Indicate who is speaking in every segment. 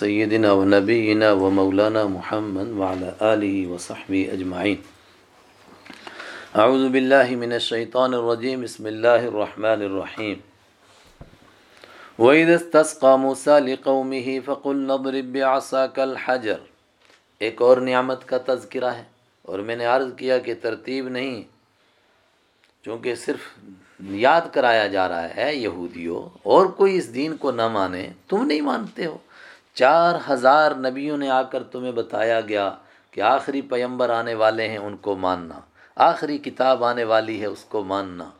Speaker 1: سیدنا و نبینا و مولانا محمد وعلى آلہ وصحبہ اجمعین. اعوذ باللہ من الشیطان الرجیم، بسم اللہ الرحمن الرحیم. وَإِذَا اسْتَسْقَى مُوسَى لِقَوْمِهِ فَقُلْ نَضْرِبْ بِعَصَاكَ الْحَجَرِ. ایک اور نعمت کا تذکرہ ہے اور میں نے عرض کیا کہ ترتیب نہیں، چونکہ صرف یاد کرایا جا رہا ہے یہودیوں، اور کوئی اس دین کو نہ مانے، تم نہیں مانتے ہو۔ چار ہزار نبیوں نے آ کر تمہیں بتایا گیا کہ آخری پیمبر آنے والے ہیں ان کو ماننا، آخری کتاب آنے والی ہے اس کو ماننا۔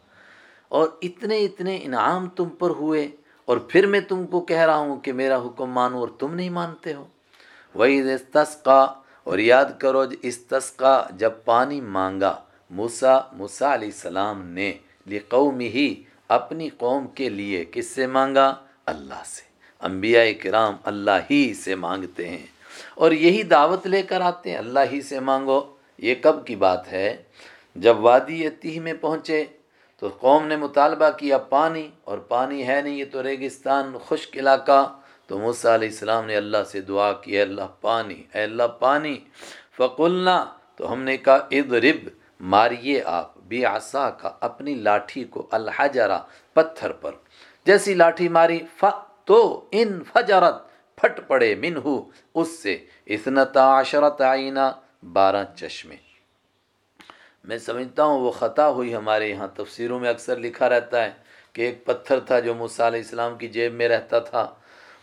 Speaker 1: اور اتنے اتنے انعام تم پر ہوئے اور پھر میں تم کو کہہ رہا ہوں کہ میرا حکم مانو اور تم نہیں مانتے ہو۔ وہی استسقا اور یاد کرو استسقا جب پانی مانگا موسا موسا علیہ السلام نے لقومی ہی اپنی قوم کے لیے کس سے مانگا؟ اللہ سے۔ انبیاء کرام اللہ ہی سے مانگتے ہیں۔ اور یہی دعوت لے کر آتے ہیں، اللہ ہی سے مانگو۔ یہ کب کی بات ہے؟ جب وادی یتیح میں پہنچے تو قوم نے مطالبہ کیا، پانی، اور پانی ہے نہیں، یہ تو ریگستان خشک علاقہ۔ تو موسیٰ علیہ السلام نے اللہ سے دعا کی، اے اللہ پانی، اے اللہ پانی۔ فقلنا، تو ہم نے کہا ادرب ماریے آپ بے آسا کا اپنی لاٹھی کو الحجرا پتھر پر۔ جیسی لاٹھی ماری ف تو ان فجرت پھٹ پڑے منہو، اس سے اثنتا عشرت آئینہ بارہ چشمے۔ میں سمجھتا ہوں وہ خطا ہوئی ہمارے یہاں۔ تفسیروں میں اکثر لکھا رہتا ہے کہ ایک پتھر تھا جو موسیٰ علیہ السلام کی جیب میں رہتا تھا۔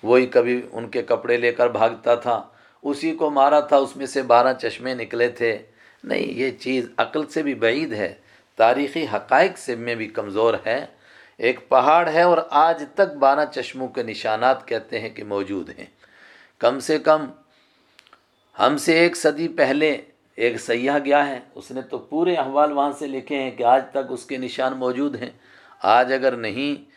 Speaker 1: وہی کبھی ان کے کپڑے لے کر بھاگتا تھا۔ اسی کو مارا تھا، اس میں سے بارہ چشمے نکلے تھے۔ نہیں، یہ چیز عقل سے بھی بعید ہے۔ تاریخی حقائق سے میں بھی کمزور ہے۔ ایک پہاڑ ہے اور آج تک بارہ چشموں کے نشانات کہتے ہیں کہ موجود ہیں۔ کم سے کم ہم سے ایک صدی پہلے ایک سیاح گیا ہے۔ اس نے تو پورے احوال وہاں سے لکھے ہیں کہ آج تک اس کے نشان موجود ہیں۔ آج اگر نہیں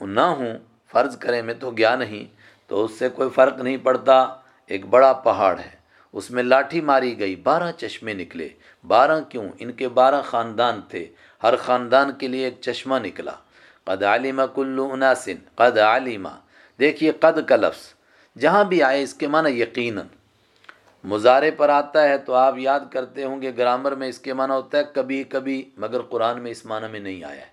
Speaker 1: نہ ہوں، فرض کریں میں تو گیا نہیں، تو اس سے کوئی فرق نہیں پڑتا۔ ایک بڑا پہاڑ ہے، اس میں لاٹھی ماری گئی، بارہ چشمے نکلے۔ بارہ کیوں؟ ان کے بارہ خاندان تھے۔ ہر خاندان کے لیے ایک چشمہ نکلا۔ قد علمہ کلو عناسن قد علمہ دیکھیے قد کا لفظ، جہاں بھی آئے اس کے معنی یقیناً. مظاہرے پر آتا ہے تو آپ یاد کرتے ہوں گے گرامر میں اس کے معنی ہوتا ہے کبھی کبھی، مگر قرآن میں اس معنی میں نہیں آیا ہے.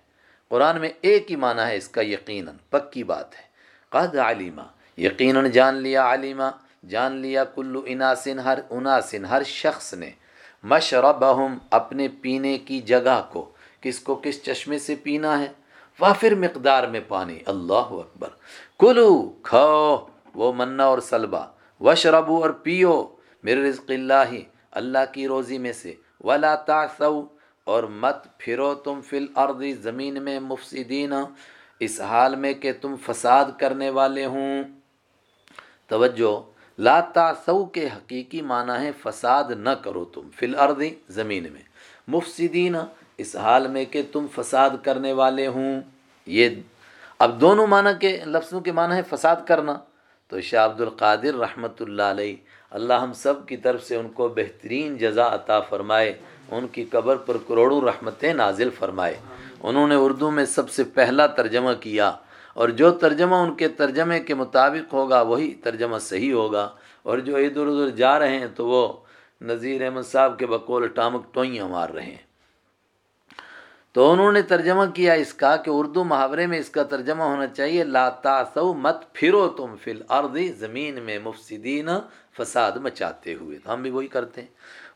Speaker 1: قرآن میں ایک ہی معنی ہے اس کا یقیناً، پکی بات ہے. قد علیمہ یقیناً جان لیا علیمہ جان لیا کلو اناسن ہر اناسن ہر شخص نے. مشربہم، اپنے پینے کی جگہ کو، کس کو کس چشمے سے پینا ہے؟ وافر مقدار میں پانی۔ اللہ اکبر۔ کلو کھو وہ منا اور سلبا۔ وشربو اور پیو۔ میرے رزق اللہ اللہ کی روزی میں سے۔ ولا تعثو اور مت پھرو تم فی الارض، زمین میں مفسدین۔ اس حال میں کہ تم فساد کرنے والے ہوں۔ توجہ۔ لا تعثو کے حقیقی معنی ہے فساد نہ کرو تم فی الارض، زمین میں۔ مفسدین اس حال میں کہ تم فساد کرنے والے ہوں۔ یہ اب دونوں معنی کے لفظوں کے معنی ہے فساد کرنا۔ تو شاہ عبد القادر رحمۃ اللہ علیہ، اللہ ہم سب کی طرف سے ان کو بہترین جزا عطا فرمائے، ان کی قبر پر کروڑوں رحمتیں نازل فرمائے۔ انہوں نے اردو میں سب سے پہلا ترجمہ کیا، اور جو ترجمہ ان کے ترجمے کے مطابق ہوگا، وہی ترجمہ صحیح ہوگا۔ اور جو ادھر ادھر جا رہے ہیں، تو وہ نذیر احمد صاحب کے بقول ٹامک ٹوئیاں مار رہے ہیں۔ تو انہوں نے ترجمہ کیا اس کا کہ اردو محاورے میں اس کا ترجمہ ہونا چاہیے، لا تاسو مت پھرو تم فی الارض، زمین میں مفسدین فساد مچاتے ہوئے۔ ہم بھی وہی کرتے ہیں۔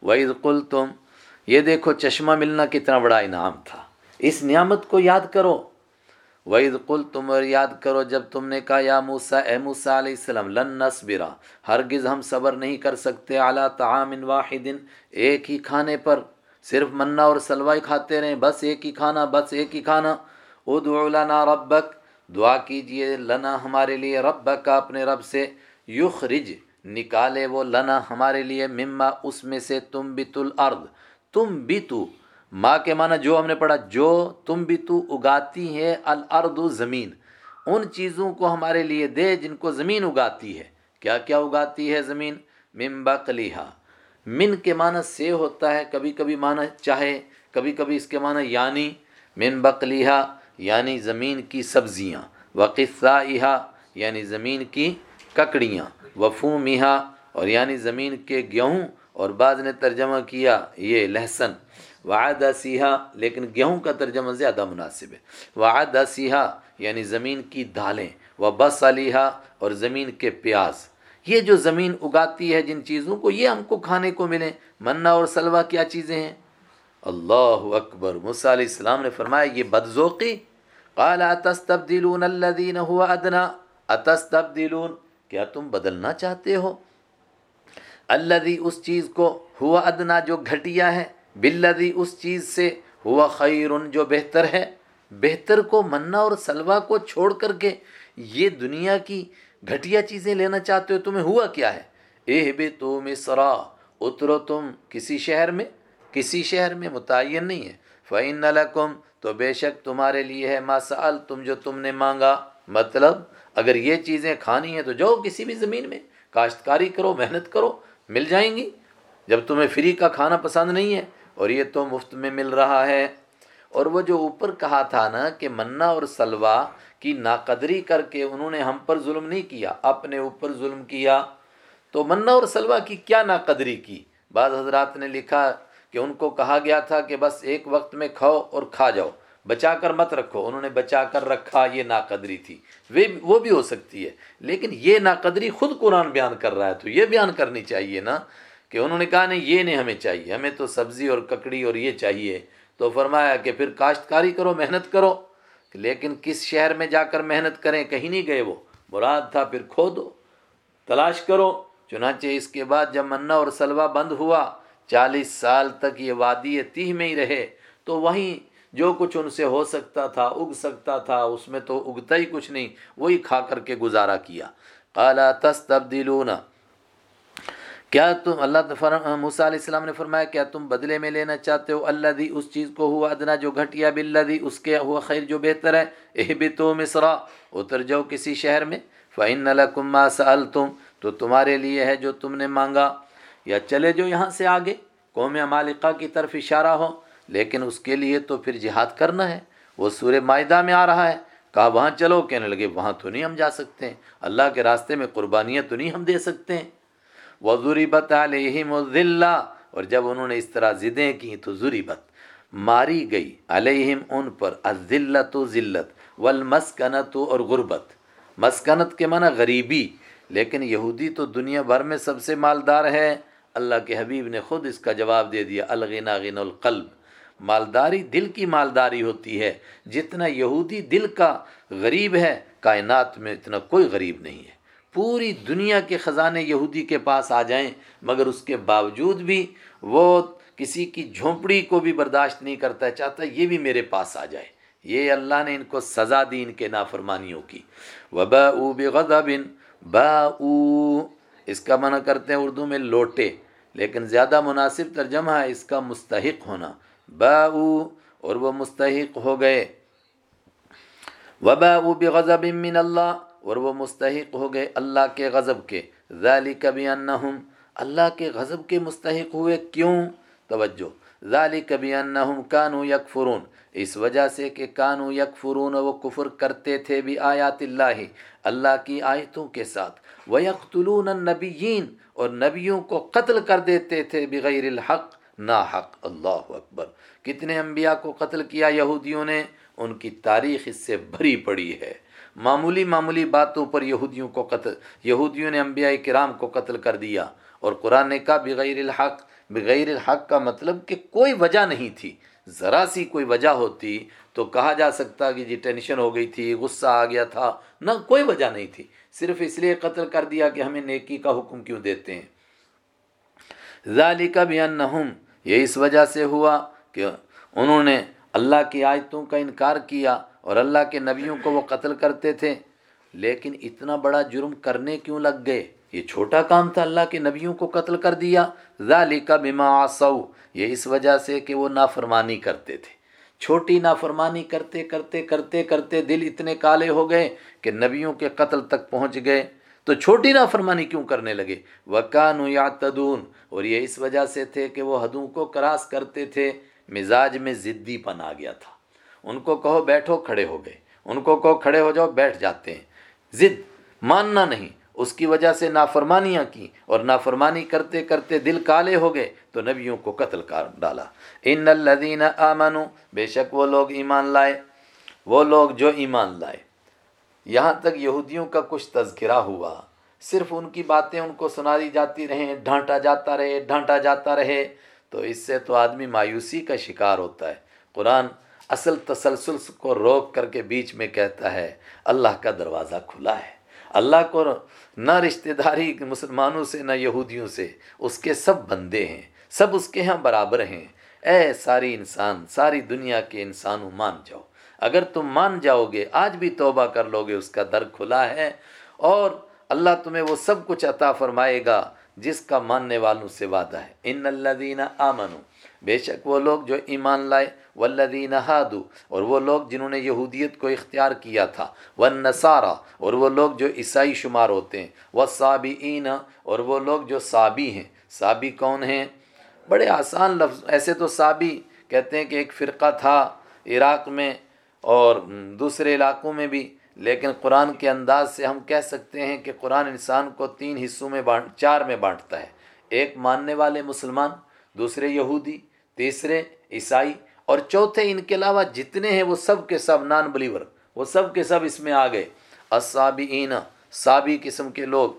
Speaker 1: وعید قل تم یہ دیکھو چشمہ ملنا کتنا بڑا انعام تھا۔ اس نعمت کو یاد کرو۔ وعید قل تم اور یاد کرو جب تم نے کہا، یا موسا اے موسا علیہ السلام، لن نصبرا، ہرگز ہم صبر نہیں کر سکتے اعلیٰ تعام واحد، ایک ہی کھانے پر۔ صرف منا اور سلوائی کھاتے رہیں، بس ایک ہی کھانا، بس ایک ہی کھانا۔ ادعو لنا ربک، دعا کیجیے لنا ہمارے لیے ربک کا اپنے رب سے۔ یخرج، نکالے وہ لنا ہمارے لیے، مما اس میں سے تم بت الارض۔ تم بھی تو ماں کے معنی جو ہم نے پڑھا، جو تم بھی تو اگاتی ہے، الارض زمین۔ ان چیزوں کو ہمارے لیے دے جن کو زمین اگاتی ہے۔ کیا کیا اگاتی ہے زمین؟ ممبا کلیحا من کے معنی سے ہوتا ہے، کبھی کبھی معنی چاہے، کبھی کبھی اس کے معنی یعنی من بقلیحا یعنی زمین کی سبزیاں وقصہ یعنی زمین کی ککڑیاں وفو اور یعنی زمین کے گیہوں، اور بعض نے ترجمہ کیا یہ لہسن وعدہ سیاہ لیکن گیہوں کا ترجمہ زیادہ مناسب ہے وعدہ سیاہ یعنی زمین کی دالیں، و بس اور زمین کے پیاز یہ جو زمین اگاتی ہے جن چیزوں کو، یہ ہم کو کھانے کو ملیں منا اور سلوا کیا چیزیں ہیں؟ اللہ اکبر۔ علیہ السلام نے فرمایا، یہ بدذوقی۔ قال، اتستبدلون الذين هو ادنا اتستبدلون۔ کیا تم بدلنا چاہتے ہو؟ الذي، اس چیز کو ہوا ادنا جو گھٹیا ہے، بالذي، اس چیز سے ہوا خیر جو بہتر ہے۔ بہتر کو، منا اور سلوا کو چھوڑ کر کے، یہ دنیا کی گھٹیا چیزیں لینا چاہتے ہو تمہیں ہوا کیا ہے؟ اے بے تو مصرا، اترو تم کسی شہر میں؟ کسی شہر میں متعین نہیں ہے۔ فعین لکم تو بے شک تمہارے لیے ہے ما سال تم جو تم نے مانگا۔ مطلب اگر یہ چیزیں کھانی ہیں تو جاؤ کسی بھی زمین میں، کاشتکاری کرو، محنت کرو، مل جائیں گی۔ جب تمہیں فری کا کھانا پسند نہیں ہے اور یہ تو مفت میں مل رہا ہے۔ اور وہ جو اوپر کہا تھا نا کہ منا اور سلوا کی ناقدری کر کے انہوں نے ہم پر ظلم نہیں کیا، اپنے اوپر ظلم کیا۔ تو منا اور سلوا کی کیا ناقدری کی؟ بعض حضرات نے لکھا کہ ان کو کہا گیا تھا کہ بس ایک وقت میں کھاؤ اور کھا جاؤ، بچا کر مت رکھو۔ انہوں نے بچا کر رکھا، یہ ناقدری تھی۔ وہ بھی ہو سکتی ہے۔ لیکن یہ ناقدری خود قرآن بیان کر رہا ہے، تو یہ بیان کرنی چاہیے نا کہ انہوں نے کہا نہیں، یہ نہیں ہمیں چاہیے، ہمیں تو سبزی اور ککڑی اور یہ چاہیے۔ تو فرمایا کہ پھر کاشتکاری کرو، محنت کرو۔ لیکن کس شہر میں جا کر محنت کریں، کہیں نہیں گئے وہ۔ مراد تھا پھر کھو دو تلاش کرو۔ چنانچہ اس کے بعد جب منا اور سلوا بند ہوا، چالیس سال تک یہ وادی تیہ میں ہی رہے۔ تو وہیں جو کچھ ان سے ہو سکتا تھا، اگ سکتا تھا، اس میں تو اگتا ہی کچھ نہیں، وہی کھا کر کے گزارا کیا۔ کالا تس تبدیلون کیا تم اللہ موسیٰ علیہ السلام نے فرمایا، کیا تم بدلے میں لینا چاہتے ہو؟ اللہ دی اس چیز کو ہوا ادنا جو گھٹیا بلّہ دی اس کے ہوا خیر جو بہتر ہے۔ اہ بھی تو مصرا اتر جاؤ کسی شہر میں۔ فعن اللہ ما تم تو تمہارے لیے ہے جو تم نے مانگا۔ یا چلے جو یہاں سے آگے، قوم مالکہ کی طرف اشارہ ہو، لیکن اس کے لیے تو پھر جہاد کرنا ہے۔ وہ سور معاہدہ میں آ رہا ہے۔ کہا، وہاں چلو، کہنے لگے، وہاں تو نہیں ہم جا سکتے۔ ہیں اللہ کے راستے میں قربانیاں تو نہیں ہم دے سکتے۔ ہیں وہ ضریبت علیہم اور جب انہوں نے اس طرح ضدیں کی تو ضریبت ماری گئی علیہم ان پر ذلت و ذلت والمسکنت اور غربت۔ مسکنت کے معنی غریبی، لیکن یہودی تو دنیا بھر میں سب سے مالدار ہے۔ اللہ کے حبیب نے خود اس کا جواب دے دیا الغنا غن القلب۔ مالداری دل کی مالداری ہوتی ہے۔ جتنا یہودی دل کا غریب ہے، کائنات میں اتنا کوئی غریب نہیں ہے۔ پوری دنیا کے خزانے یہودی کے پاس آ جائیں، مگر اس کے باوجود بھی وہ کسی کی جھونپڑی کو بھی برداشت نہیں کرتا، چاہتا یہ بھی میرے پاس آ جائے۔ یہ اللہ نے ان کو سزا دی ان کے نافرمانیوں کی۔ وبا او بن با او اس کا منع کرتے ہیں اردو میں لوٹے، لیکن زیادہ مناسب ترجمہ ہے اس کا مستحق ہونا۔ با اور وہ مستحق ہو گئے۔ وبا بغضب من اللہ اور وہ مستحق ہو گئے اللہ کے غضب کے۔ ذالک بانہم اللہ کے غضب کے مستحق ہوئے کیوں؟ توجہ۔ ذالک بانہم کانوا یکفرون۔ اس وجہ سے کہ کانو یکفرون وہ کفر کرتے تھے بھی آیات اللہ اللہ کی آیتوں کے ساتھ۔ وَيَقْتُلُونَ النَّبِيِّينَ اور نبیوں کو قتل کر دیتے تھے بغیر الحق۔ نا حق اللہ اکبر۔ کتنے انبیاء کو قتل کیا یہودیوں نے؟ ان کی تاریخ اس سے بھری پڑی ہے۔ معمولی معمولی باتوں پر یہودیوں کو قتل، یہودیوں نے انبیاء کرام کو قتل کر دیا۔ اور قرآن نے کہا، بغیر الحق بغیر الحق کا مطلب کہ کوئی وجہ نہیں تھی۔ ذرا سی کوئی وجہ ہوتی تو کہا جا سکتا کہ جی ٹینشن ہو گئی تھی، غصہ آ گیا تھا۔ نہ، کوئی وجہ نہیں تھی۔ صرف اس لیے قتل کر دیا کہ ہمیں نیکی کا حکم کیوں دیتے ہیں۔ ذالک بانہم یہ اس وجہ سے ہوا کہ انہوں نے اللہ کی آیتوں کا انکار کیا۔ اور اللہ کے نبیوں کو وہ قتل کرتے تھے۔ لیکن اتنا بڑا جرم کرنے کیوں لگ گئے؟ یہ چھوٹا کام تھا اللہ کے نبیوں کو قتل کر دیا۔ ذالک بما عصو یہ اس وجہ سے کہ وہ نافرمانی کرتے تھے۔ چھوٹی نافرمانی کرتے کرتے کرتے کرتے دل اتنے کالے ہو گئے کہ نبیوں کے قتل تک پہنچ گئے۔ تو چھوٹی نافرمانی کیوں کرنے لگے؟ وکان یا تدون اور یہ اس وجہ سے تھے کہ وہ حدوں کو کراس کرتے تھے۔ مزاج میں ضدی پن آ گیا تھا۔ ان کو کہو بیٹھو، کھڑے ہو گئے۔ ان کو کہو کھڑے ہو جاؤ، بیٹھ جاتے ہیں۔ ضد، ماننا نہیں۔ اس کی وجہ سے نافرمانیاں کی اور نافرمانی کرتے کرتے دل کالے ہو گئے۔ تو نبیوں کو قتل کر ڈالا۔ ان الدین آمنو بے شک وہ لوگ ایمان لائے۔ وہ لوگ جو ایمان لائے۔ یہاں تک یہودیوں کا کچھ تذکرہ ہوا۔ صرف ان کی باتیں ان کو سنائی جاتی رہیں، ڈھانٹا جاتا رہے، ڈھانٹا جاتا رہے۔ تو اس سے تو آدمی مایوسی کا شکار ہوتا ہے۔ قرآن اصل تسلسل کو روک کر کے بیچ میں کہتا ہے، اللہ کا دروازہ کھلا ہے۔ اللہ کو نہ رشتہ داری مسلمانوں سے، نہ یہودیوں سے، اس کے سب بندے ہیں۔ سب اس کے ہاں برابر ہیں۔ اے ساری انسان، ساری دنیا کے انسانوں، مان جاؤ۔ اگر تم مان جاؤ گے، آج بھی توبہ کر لو گے، اس کا در کھلا ہے۔ اور اللہ تمہیں وہ سب کچھ عطا فرمائے گا، جس کا ماننے والوں سے وعدہ ہے۔ ان اللہ آمنو بے شک وہ لوگ جو ایمان لائے، والذین ہادو اور وہ لوگ جنہوں نے یہودیت کو اختیار کیا تھا والنصارہ اور وہ لوگ جو عیسائی شمار ہوتے ہیں، والصابئین، اور وہ لوگ جو صابی ہیں۔ صابی کون ہیں؟ بڑے آسان لفظ، ایسے تو صابی کہتے ہیں کہ ایک فرقہ تھا عراق میں اور دوسرے علاقوں میں بھی، لیکن قرآن کے انداز سے ہم کہہ سکتے ہیں کہ قرآن انسان کو تین حصوں میں بانٹ، چار میں بانٹتا ہے۔ ایک ماننے والے مسلمان، دوسرے یہودی تیسرے عیسائی اور چوتھے ان کے علاوہ جتنے ہیں وہ سب کے سب نان بلیور، وہ سب کے سب اس میں آ گئے۔ اصابئین صابی قسم کے لوگ۔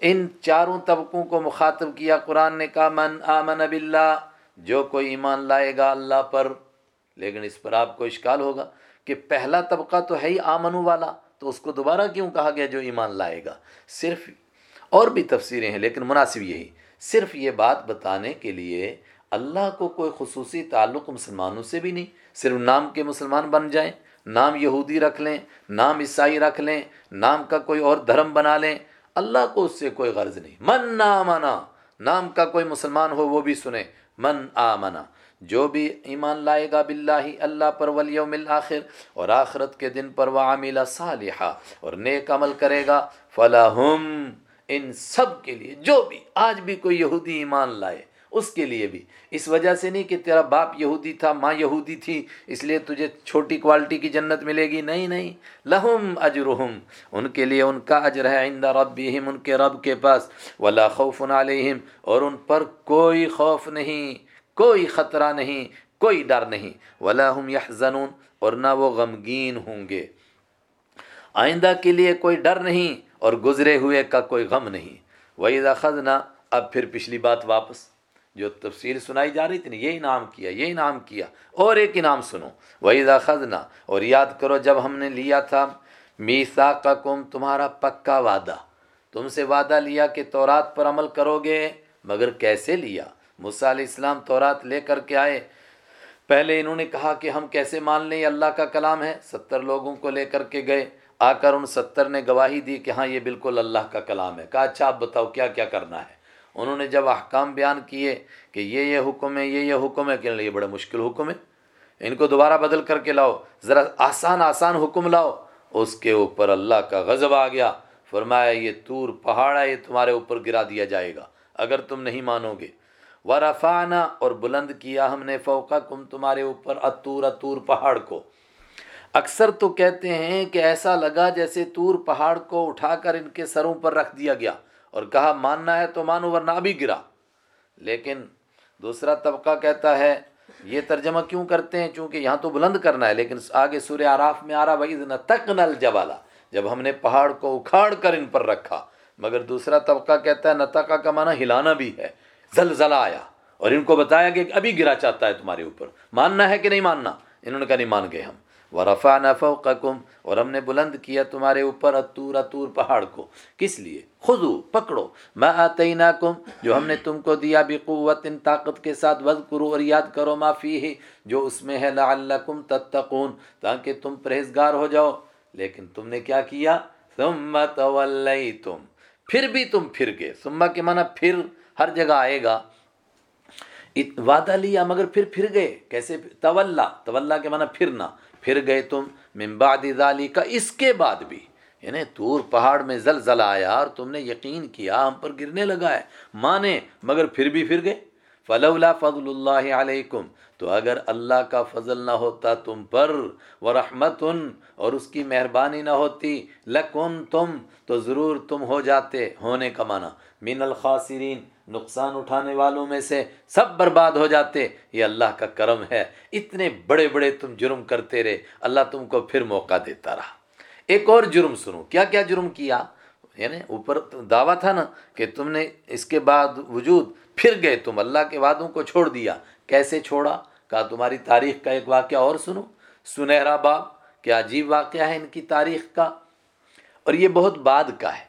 Speaker 1: ان چاروں طبقوں کو مخاطب کیا قرآن نے کہا، من آمن باللہ جو کوئی ایمان لائے گا اللہ پر۔ لیکن اس پر آپ کو اشکال ہوگا کہ پہلا طبقہ تو ہے ہی آمنو والا۔ تو اس کو دوبارہ کیوں کہا گیا جو ایمان لائے گا؟ صرف اور بھی تفسیریں ہیں، لیکن مناسب یہی۔ صرف یہ بات بتانے کے لیے اللہ کو کوئی خصوصی تعلق مسلمانوں سے بھی نہیں۔ صرف نام کے مسلمان بن جائیں، نام یہودی رکھ لیں، نام عیسائی رکھ لیں، نام کا کوئی اور دھرم بنا لیں، اللہ کو اس سے کوئی غرض نہیں۔ من نامنا نام کا کوئی مسلمان ہو وہ بھی سنیں۔ من آمنا، جو بھی ایمان لائے گا باللہ، اللہ پر ولیوم الاخر، اور آخرت کے دن پر وعمل صالحہ اور نیک عمل کرے گا۔ فلاحم ان سب کے لیے جو بھی، آج بھی کوئی یہودی ایمان لائے۔ اس کے لیے بھی۔ اس وجہ سے نہیں کہ تیرا باپ یہودی تھا، ماں یہودی تھی، اس لیے تجھے چھوٹی کوالٹی کی جنت ملے گی۔ نہیں نہیں۔ لہم اجرہم، ان کے لیے ان کا اجر ہے عند ربہم، ان کے رب کے پاس۔ ولا خوف علیہم، اور ان پر کوئی خوف نہیں، کوئی خطرہ نہیں، کوئی ڈر نہیں۔ ولا هم يحزنون اور نہ وہ غمگین ہوں گے۔ آئندہ کے لیے کوئی ڈر نہیں، اور گزرے ہوئے کا کوئی غم نہیں۔ وَإِذَا خَذْنَا، اب پھر پچھلی بات واپس۔ جو تفصیل سنائی جا رہی تھی نا یہ انعام کیا یہ انعام کیا، اور ایک انعام سنو۔ وَإِذَا خَذْنَا، اور یاد کرو جب ہم نے لیا تھا میثاقکم تمہارا پکا وعدہ۔ تم سے وعدہ لیا کہ تورات پر عمل کرو گے، مگر کیسے لیا؟ موسیٰ علیہ السلام تورات لے کر کے آئے۔ پہلے انہوں نے کہا کہ ہم کیسے مان لیں، یہ اللہ کا کلام ہے۔ ستر لوگوں کو لے کر کے گئے۔ آ کر ان ستر نے گواہی دی کہ ہاں یہ بالکل اللہ کا کلام ہے۔ کہا اچھا آپ بتاؤ، کیا کیا کرنا ہے؟ انہوں نے جب احکام بیان کیے کہ یہ یہ حکم ہے، یہ یہ حکم ہے کہ یہ بڑا مشکل حکم ہے۔ ان کو دوبارہ بدل کر کے لاؤ، ذرا آسان آسان حکم لاؤ۔ اس کے اوپر اللہ کا غضب آ گیا۔ فرمایا، یہ تور پہاڑ ہے، یہ تمہارے اوپر گرا دیا جائے گا۔ اگر تم نہیں مانو گے۔ ورفانہ اور بلند کیا ہم نے فوقا کم تمہارے اوپر اتور اتور پہاڑ کو۔ اکثر تو کہتے ہیں کہ ایسا لگا جیسے تور پہاڑ کو اٹھا کر ان کے سروں پر رکھ دیا گیا۔ اور کہا، ماننا ہے تو مانو ورنہ بھی گرا۔ لیکن دوسرا طبقہ کہتا ہے، یہ ترجمہ کیوں کرتے ہیں؟ چونکہ یہاں تو بلند کرنا ہے، لیکن آگے سورہ آراف میں آ رہا بھائی نہ تک نل جوالا جب ہم نے پہاڑ کو اکھاڑ کر ان پر رکھا، مگر دوسرا طبقہ کہتا ہے، نتقا کا معنی ہلانا بھی ہے، زلزلہ آیا۔ اور ان کو بتایا کہ ابھی گرا چاہتا ہے تمہارے اوپر۔ ماننا ہے کہ نہیں ماننا؟ انہوں نے کہا، نہیں مان گئے ہم۔ ورفعنا فوقکم، اور ہم نے بلند کیا تمہارے اوپر اتور اتور پہاڑ کو۔ کس لیے؟ خذو، پکڑو۔ ما آتیناکم، جو ہم نے تم کو دیا بقوت، طاقت کے ساتھ وذکرو اور یاد کرو ما فیہ، جو اس میں ہے لعلکم تتقون، تاکہ تم پرہیزگار ہو جاؤ۔ لیکن تم نے کیا کیا؟ ثم تولیتم۔ پھر بھی تم پھر گئے۔ ثم کے معنی پھر ہر جگہ آئے گا۔ وعدہ لیا، مگر پھر پھر گئے۔ کیسے؟ تولا تولا کے معنی پھرنا۔ پھر گئے تم من بعد ذالی کا اس کے بعد بھی۔ یعنی تور پہاڑ میں زلزلہ آیا اور تم نے یقین کیا ہم پر گرنے لگا ہے۔ مانے، مگر پھر بھی پھر گئے۔ فلولا فضل اللہ علیکم، تو اگر اللہ کا فضل نہ ہوتا تم پر وہ رحمت اور اس کی مہربانی نہ ہوتی، لکن تم تو ضرور تم ہو جاتے، ہونے کا معنی۔ من الخاسرین، نقصان اٹھانے والوں میں سے سب برباد ہو جاتے۔ یہ اللہ کا کرم ہے۔ اتنے بڑے بڑے تم جرم کرتے رہے۔ اللہ تم کو پھر موقع دیتا رہا۔ ایک اور جرم سنو۔ کیا کیا جرم کیا؟ یعنی اوپر دعویٰ تھا نا کہ تم نے اس کے بعد وجود، پھر گئے تم۔ اللہ کے وعدوں کو چھوڑ دیا۔ کیسے چھوڑا؟ کہا، تمہاری تاریخ کا ایک واقعہ اور سنو۔ سنہرا باب کیا عجیب واقعہ ہے ان کی تاریخ کا؟ اور یہ بہت بعد کا ہے۔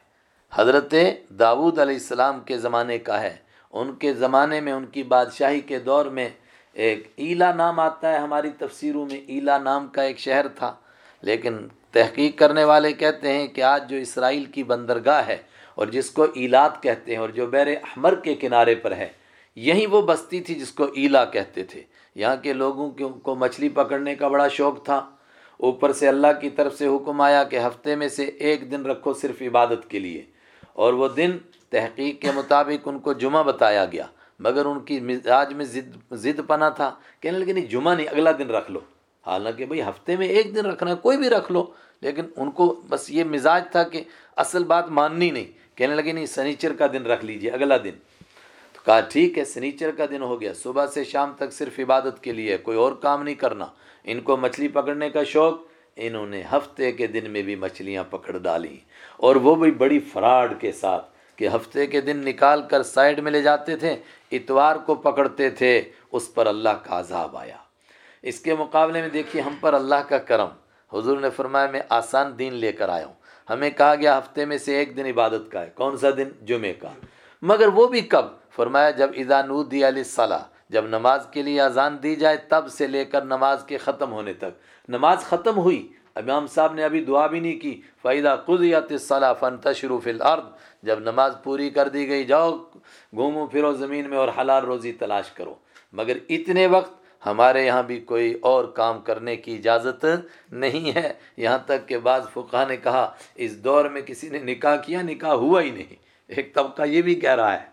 Speaker 1: حضرت داود علیہ السلام کے زمانے کا ہے۔ ان کے زمانے میں، ان کی بادشاہی کے دور میں ایک ایلا نام آتا ہے۔ ہماری تفسیروں میں ایلا نام کا ایک شہر تھا۔ لیکن تحقیق کرنے والے کہتے ہیں کہ آج جو اسرائیل کی بندرگاہ ہے اور جس کو ایلات کہتے ہیں اور جو بیر احمر کے کنارے پر ہے، یہی وہ بستی تھی جس کو ایلا کہتے تھے۔ یہاں کے لوگوں کو مچھلی پکڑنے کا بڑا شوق تھا۔ اوپر سے اللہ کی طرف سے حکم آیا کہ ہفتے میں سے ایک دن رکھو صرف عبادت کے لیے۔ اور وہ دن تحقیق کے مطابق ان کو جمعہ بتایا گیا، مگر ان کی مزاج میں ضد ضد پنا تھا۔ کہنے لگے، نہیں، جمعہ نہیں، اگلا دن رکھ لو۔ حالانکہ بھئی ہفتے میں ایک دن رکھنا ہے کوئی بھی رکھ لو، لیکن ان کو بس یہ مزاج تھا کہ اصل بات ماننی نہیں۔ کہنے لگے، نہیں، سنیچر کا دن رکھ لیجیے، اگلا دن۔ تو کہا، ٹھیک ہے، سنیچر کا دن ہو گیا۔ صبح سے شام تک صرف عبادت کے لیے، کوئی اور کام نہیں کرنا۔ ان کو مچھلی پکڑنے کا شوق انہوں نے ہفتے کے دن میں بھی مچھلیاں پکڑ ڈالی اور وہ بھی بڑی فراڈ کے ساتھ کہ ہفتے کے دن نکال کر سائڈ میں لے جاتے تھے، اتوار کو پکڑتے تھے، اس پر اللہ کا عذاب آیا۔ اس کے مقابلے میں دیکھیے، ہم پر اللہ کا کرم۔ حضور نے فرمایا، میں آسان دین لے کر آیا ہوں۔ ہمیں کہا گیا، ہفتے میں سے ایک دن عبادت کا ہے۔ کون سا دن؟ جمعے کا۔ مگر وہ بھی کب؟ فرمایا، جب نودی علیہ صلاح جب نماز کے لیے اذان دی جائے، تب سے لے کر نماز کے ختم ہونے تک۔ نماز ختم ہوئی۔ امام صاحب نے ابھی دعا بھی نہیں کی۔ فائدہ قدیت صلاح فن تشروف الارض جب نماز پوری کر دی گئی، جاؤ، گھومو، پھرو زمین میں اور حلال روزی تلاش کرو۔ مگر اتنے وقت ہمارے یہاں بھی کوئی اور کام کرنے کی اجازت نہیں ہے۔ یہاں تک کہ بعض فقہ نے کہا، اس دور میں کسی نے نکاح کیا، نکاح ہوا ہی نہیں۔ ایک طبقہ یہ بھی کہہ رہا ہے،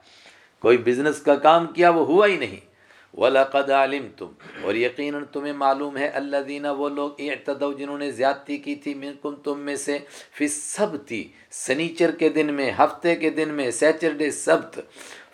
Speaker 1: کوئی بزنس کا کام کیا، وہ ہوا ہی نہیں۔ ولاقد عالم تم اور یقیناً تمہیں معلوم ہے اللہ دینا وہ لوگ اعتدو جنہوں نے زیادتی کی تھی منکم تم میں سے پھر سب تھی سنیچر کے دن میں، ہفتے کے دن میں سیچرڈے سبت۔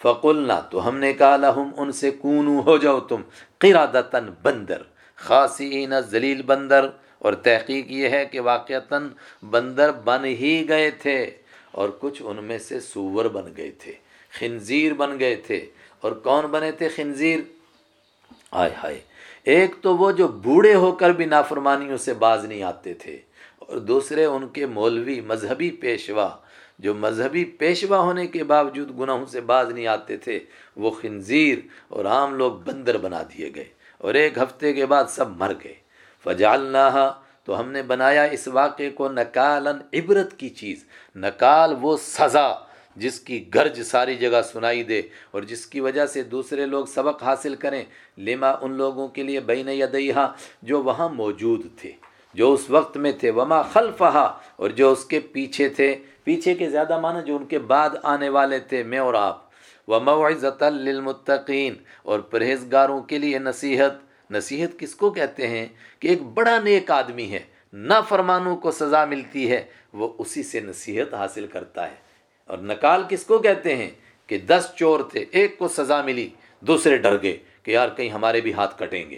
Speaker 1: فقلنا، تو ہم نے کہا لہم ان سے کونو، ہو جاؤ تم قرادتاً بندر خاصین ذلیل بندر۔ اور تحقیق یہ ہے کہ واقعتاً بندر بن ہی گئے تھے اور کچھ ان میں سے سور بن گئے تھے، خنزیر بن گئے تھے۔ اور کون بنے تھے خنزیر؟ آئے ہائے۔ ایک تو وہ جو بوڑھے ہو کر بھی نافرمانیوں سے باز نہیں آتے تھے، اور دوسرے ان کے مولوی مذہبی پیشوا، جو مذہبی پیشوا ہونے کے باوجود گناہوں سے باز نہیں آتے تھے، وہ خنزیر اور عام لوگ بندر بنا دیے گئے، اور ایک ہفتے کے بعد سب مر گئے۔ فجالنا تو ہم نے بنایا اس واقعے کو نکالن عبرت کی چیز، نکال وہ سزا۔ جس کی گرج ساری جگہ سنائی دے اور جس کی وجہ سے دوسرے لوگ سبق حاصل کریں، لما ان لوگوں کے لیے بین یدیہا جو وہاں موجود تھے، جو اس وقت میں تھے، وما خلفہا اور جو اس کے پیچھے تھے۔ پیچھے کے زیادہ معنی جو ان کے بعد آنے والے تھے، میں اور آپ۔ و موعظت للمتقین اور پرہیزگاروں کے لیے نصیحت۔ نصیحت کس کو کہتے ہیں؟ کہ ایک بڑا نیک آدمی ہے نہ فرمانوں کو سزا ملتی ہے، وہ اسی سے نصیحت حاصل کرتا ہے۔ اور نکال کس کو کہتے ہیں کہ دس چور تھے، ایک کو سزا ملی، دوسرے ڈر گئے کہ یار کہیں ہمارے بھی ہاتھ کٹیں گے۔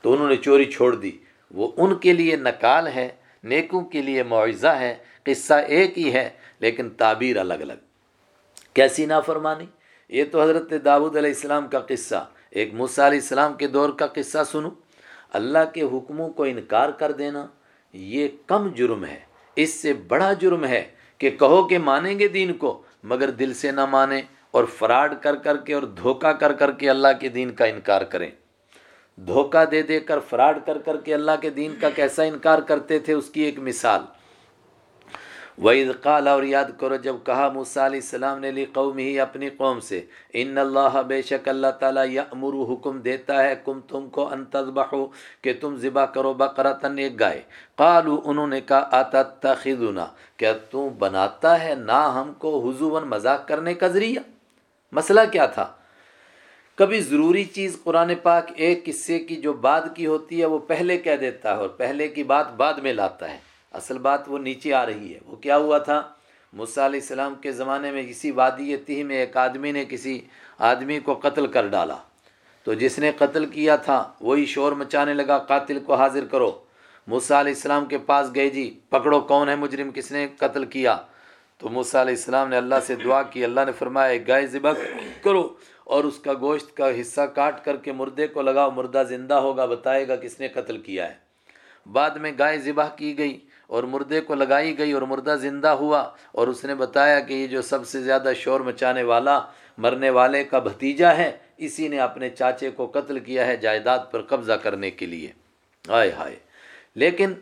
Speaker 1: تو انہوں نے چوری چھوڑ دی۔ وہ ان کے لیے نکال ہے، نیکوں کے لیے معاوضہ ہے، قصہ ایک ہی ہے، لیکن تعبیر الگ الگ۔ کیسی نافرمانی؟ یہ تو حضرت داود علیہ السلام کا قصہ۔ ایک موسیٰ علیہ السلام کے دور کا قصہ سنو۔ اللہ کے حکموں کو انکار کر دینا، یہ کم جرم ہے۔ اس سے بڑا جرم ہے کہ کہو کہ مانیں گے دین کو، مگر دل سے نہ مانیں اور فراڈ کر کر کے اور دھوکہ کر کر کے اللہ کے دین کا انکار کریں۔ دھوکہ دے دے کر، فراڈ کر کر کے اللہ کے دین کا کیسا انکار کرتے تھے، اس کی ایک مثال۔ وعید قال اور یاد کرو جب کہا موسیٰ علیہ السلام نے لی قوم ہی اپنی قوم سے ان اللہ بے شک اللہ تعالیٰ یا حکم دیتا ہے، کم تم کو انتظبحو کہ تم ذبح کرو بقرتن ایک گائے۔ قالو انہوں نے کہا آتا تخذنا کیا تم بناتا ہے نہ ہم کو حضون مذاق کرنے کا ذریعہ؟ مسئلہ کیا تھا؟ کبھی ضروری چیز قرآن پاک ایک قصے کی جو بعد کی ہوتی ہے، وہ پہلے کہہ دیتا ہے اور پہلے کی بات بعد میں لاتا ہے۔ اصل بات وہ نیچے آ رہی ہے۔ وہ کیا ہوا تھا؟ مصع علیہ السلام کے زمانے میں اسی وادی تہ میں ایک آدمی نے کسی آدمی کو قتل کر ڈالا۔ تو جس نے قتل کیا تھا، وہی شور مچانے لگا، قاتل کو حاضر کرو۔ مصع علیہ السلام کے پاس گئے جی پکڑو کون ہے مجرم، کس نے قتل کیا؟ تو مصع علیہ السلام نے اللہ سے دعا کی، اللہ نے فرمایا گائے ذبح کرو۔ اور اس کا گوشت کا حصہ کاٹ کر کے مردے کو لگاؤ، مردہ زندہ ہوگا، بتائے گا کس نے قتل کیا ہے۔ بعد میں گائے ذبح کی گئی۔ اور مردے کو لگائی گئی اور مردہ زندہ ہوا اور اس نے بتایا کہ یہ جو سب سے زیادہ شور مچانے والا مرنے والے کا بھتیجا ہے، اسی نے اپنے چاچے کو قتل کیا ہے جائیداد پر قبضہ کرنے کے لیے۔ آئے ہائے۔ لیکن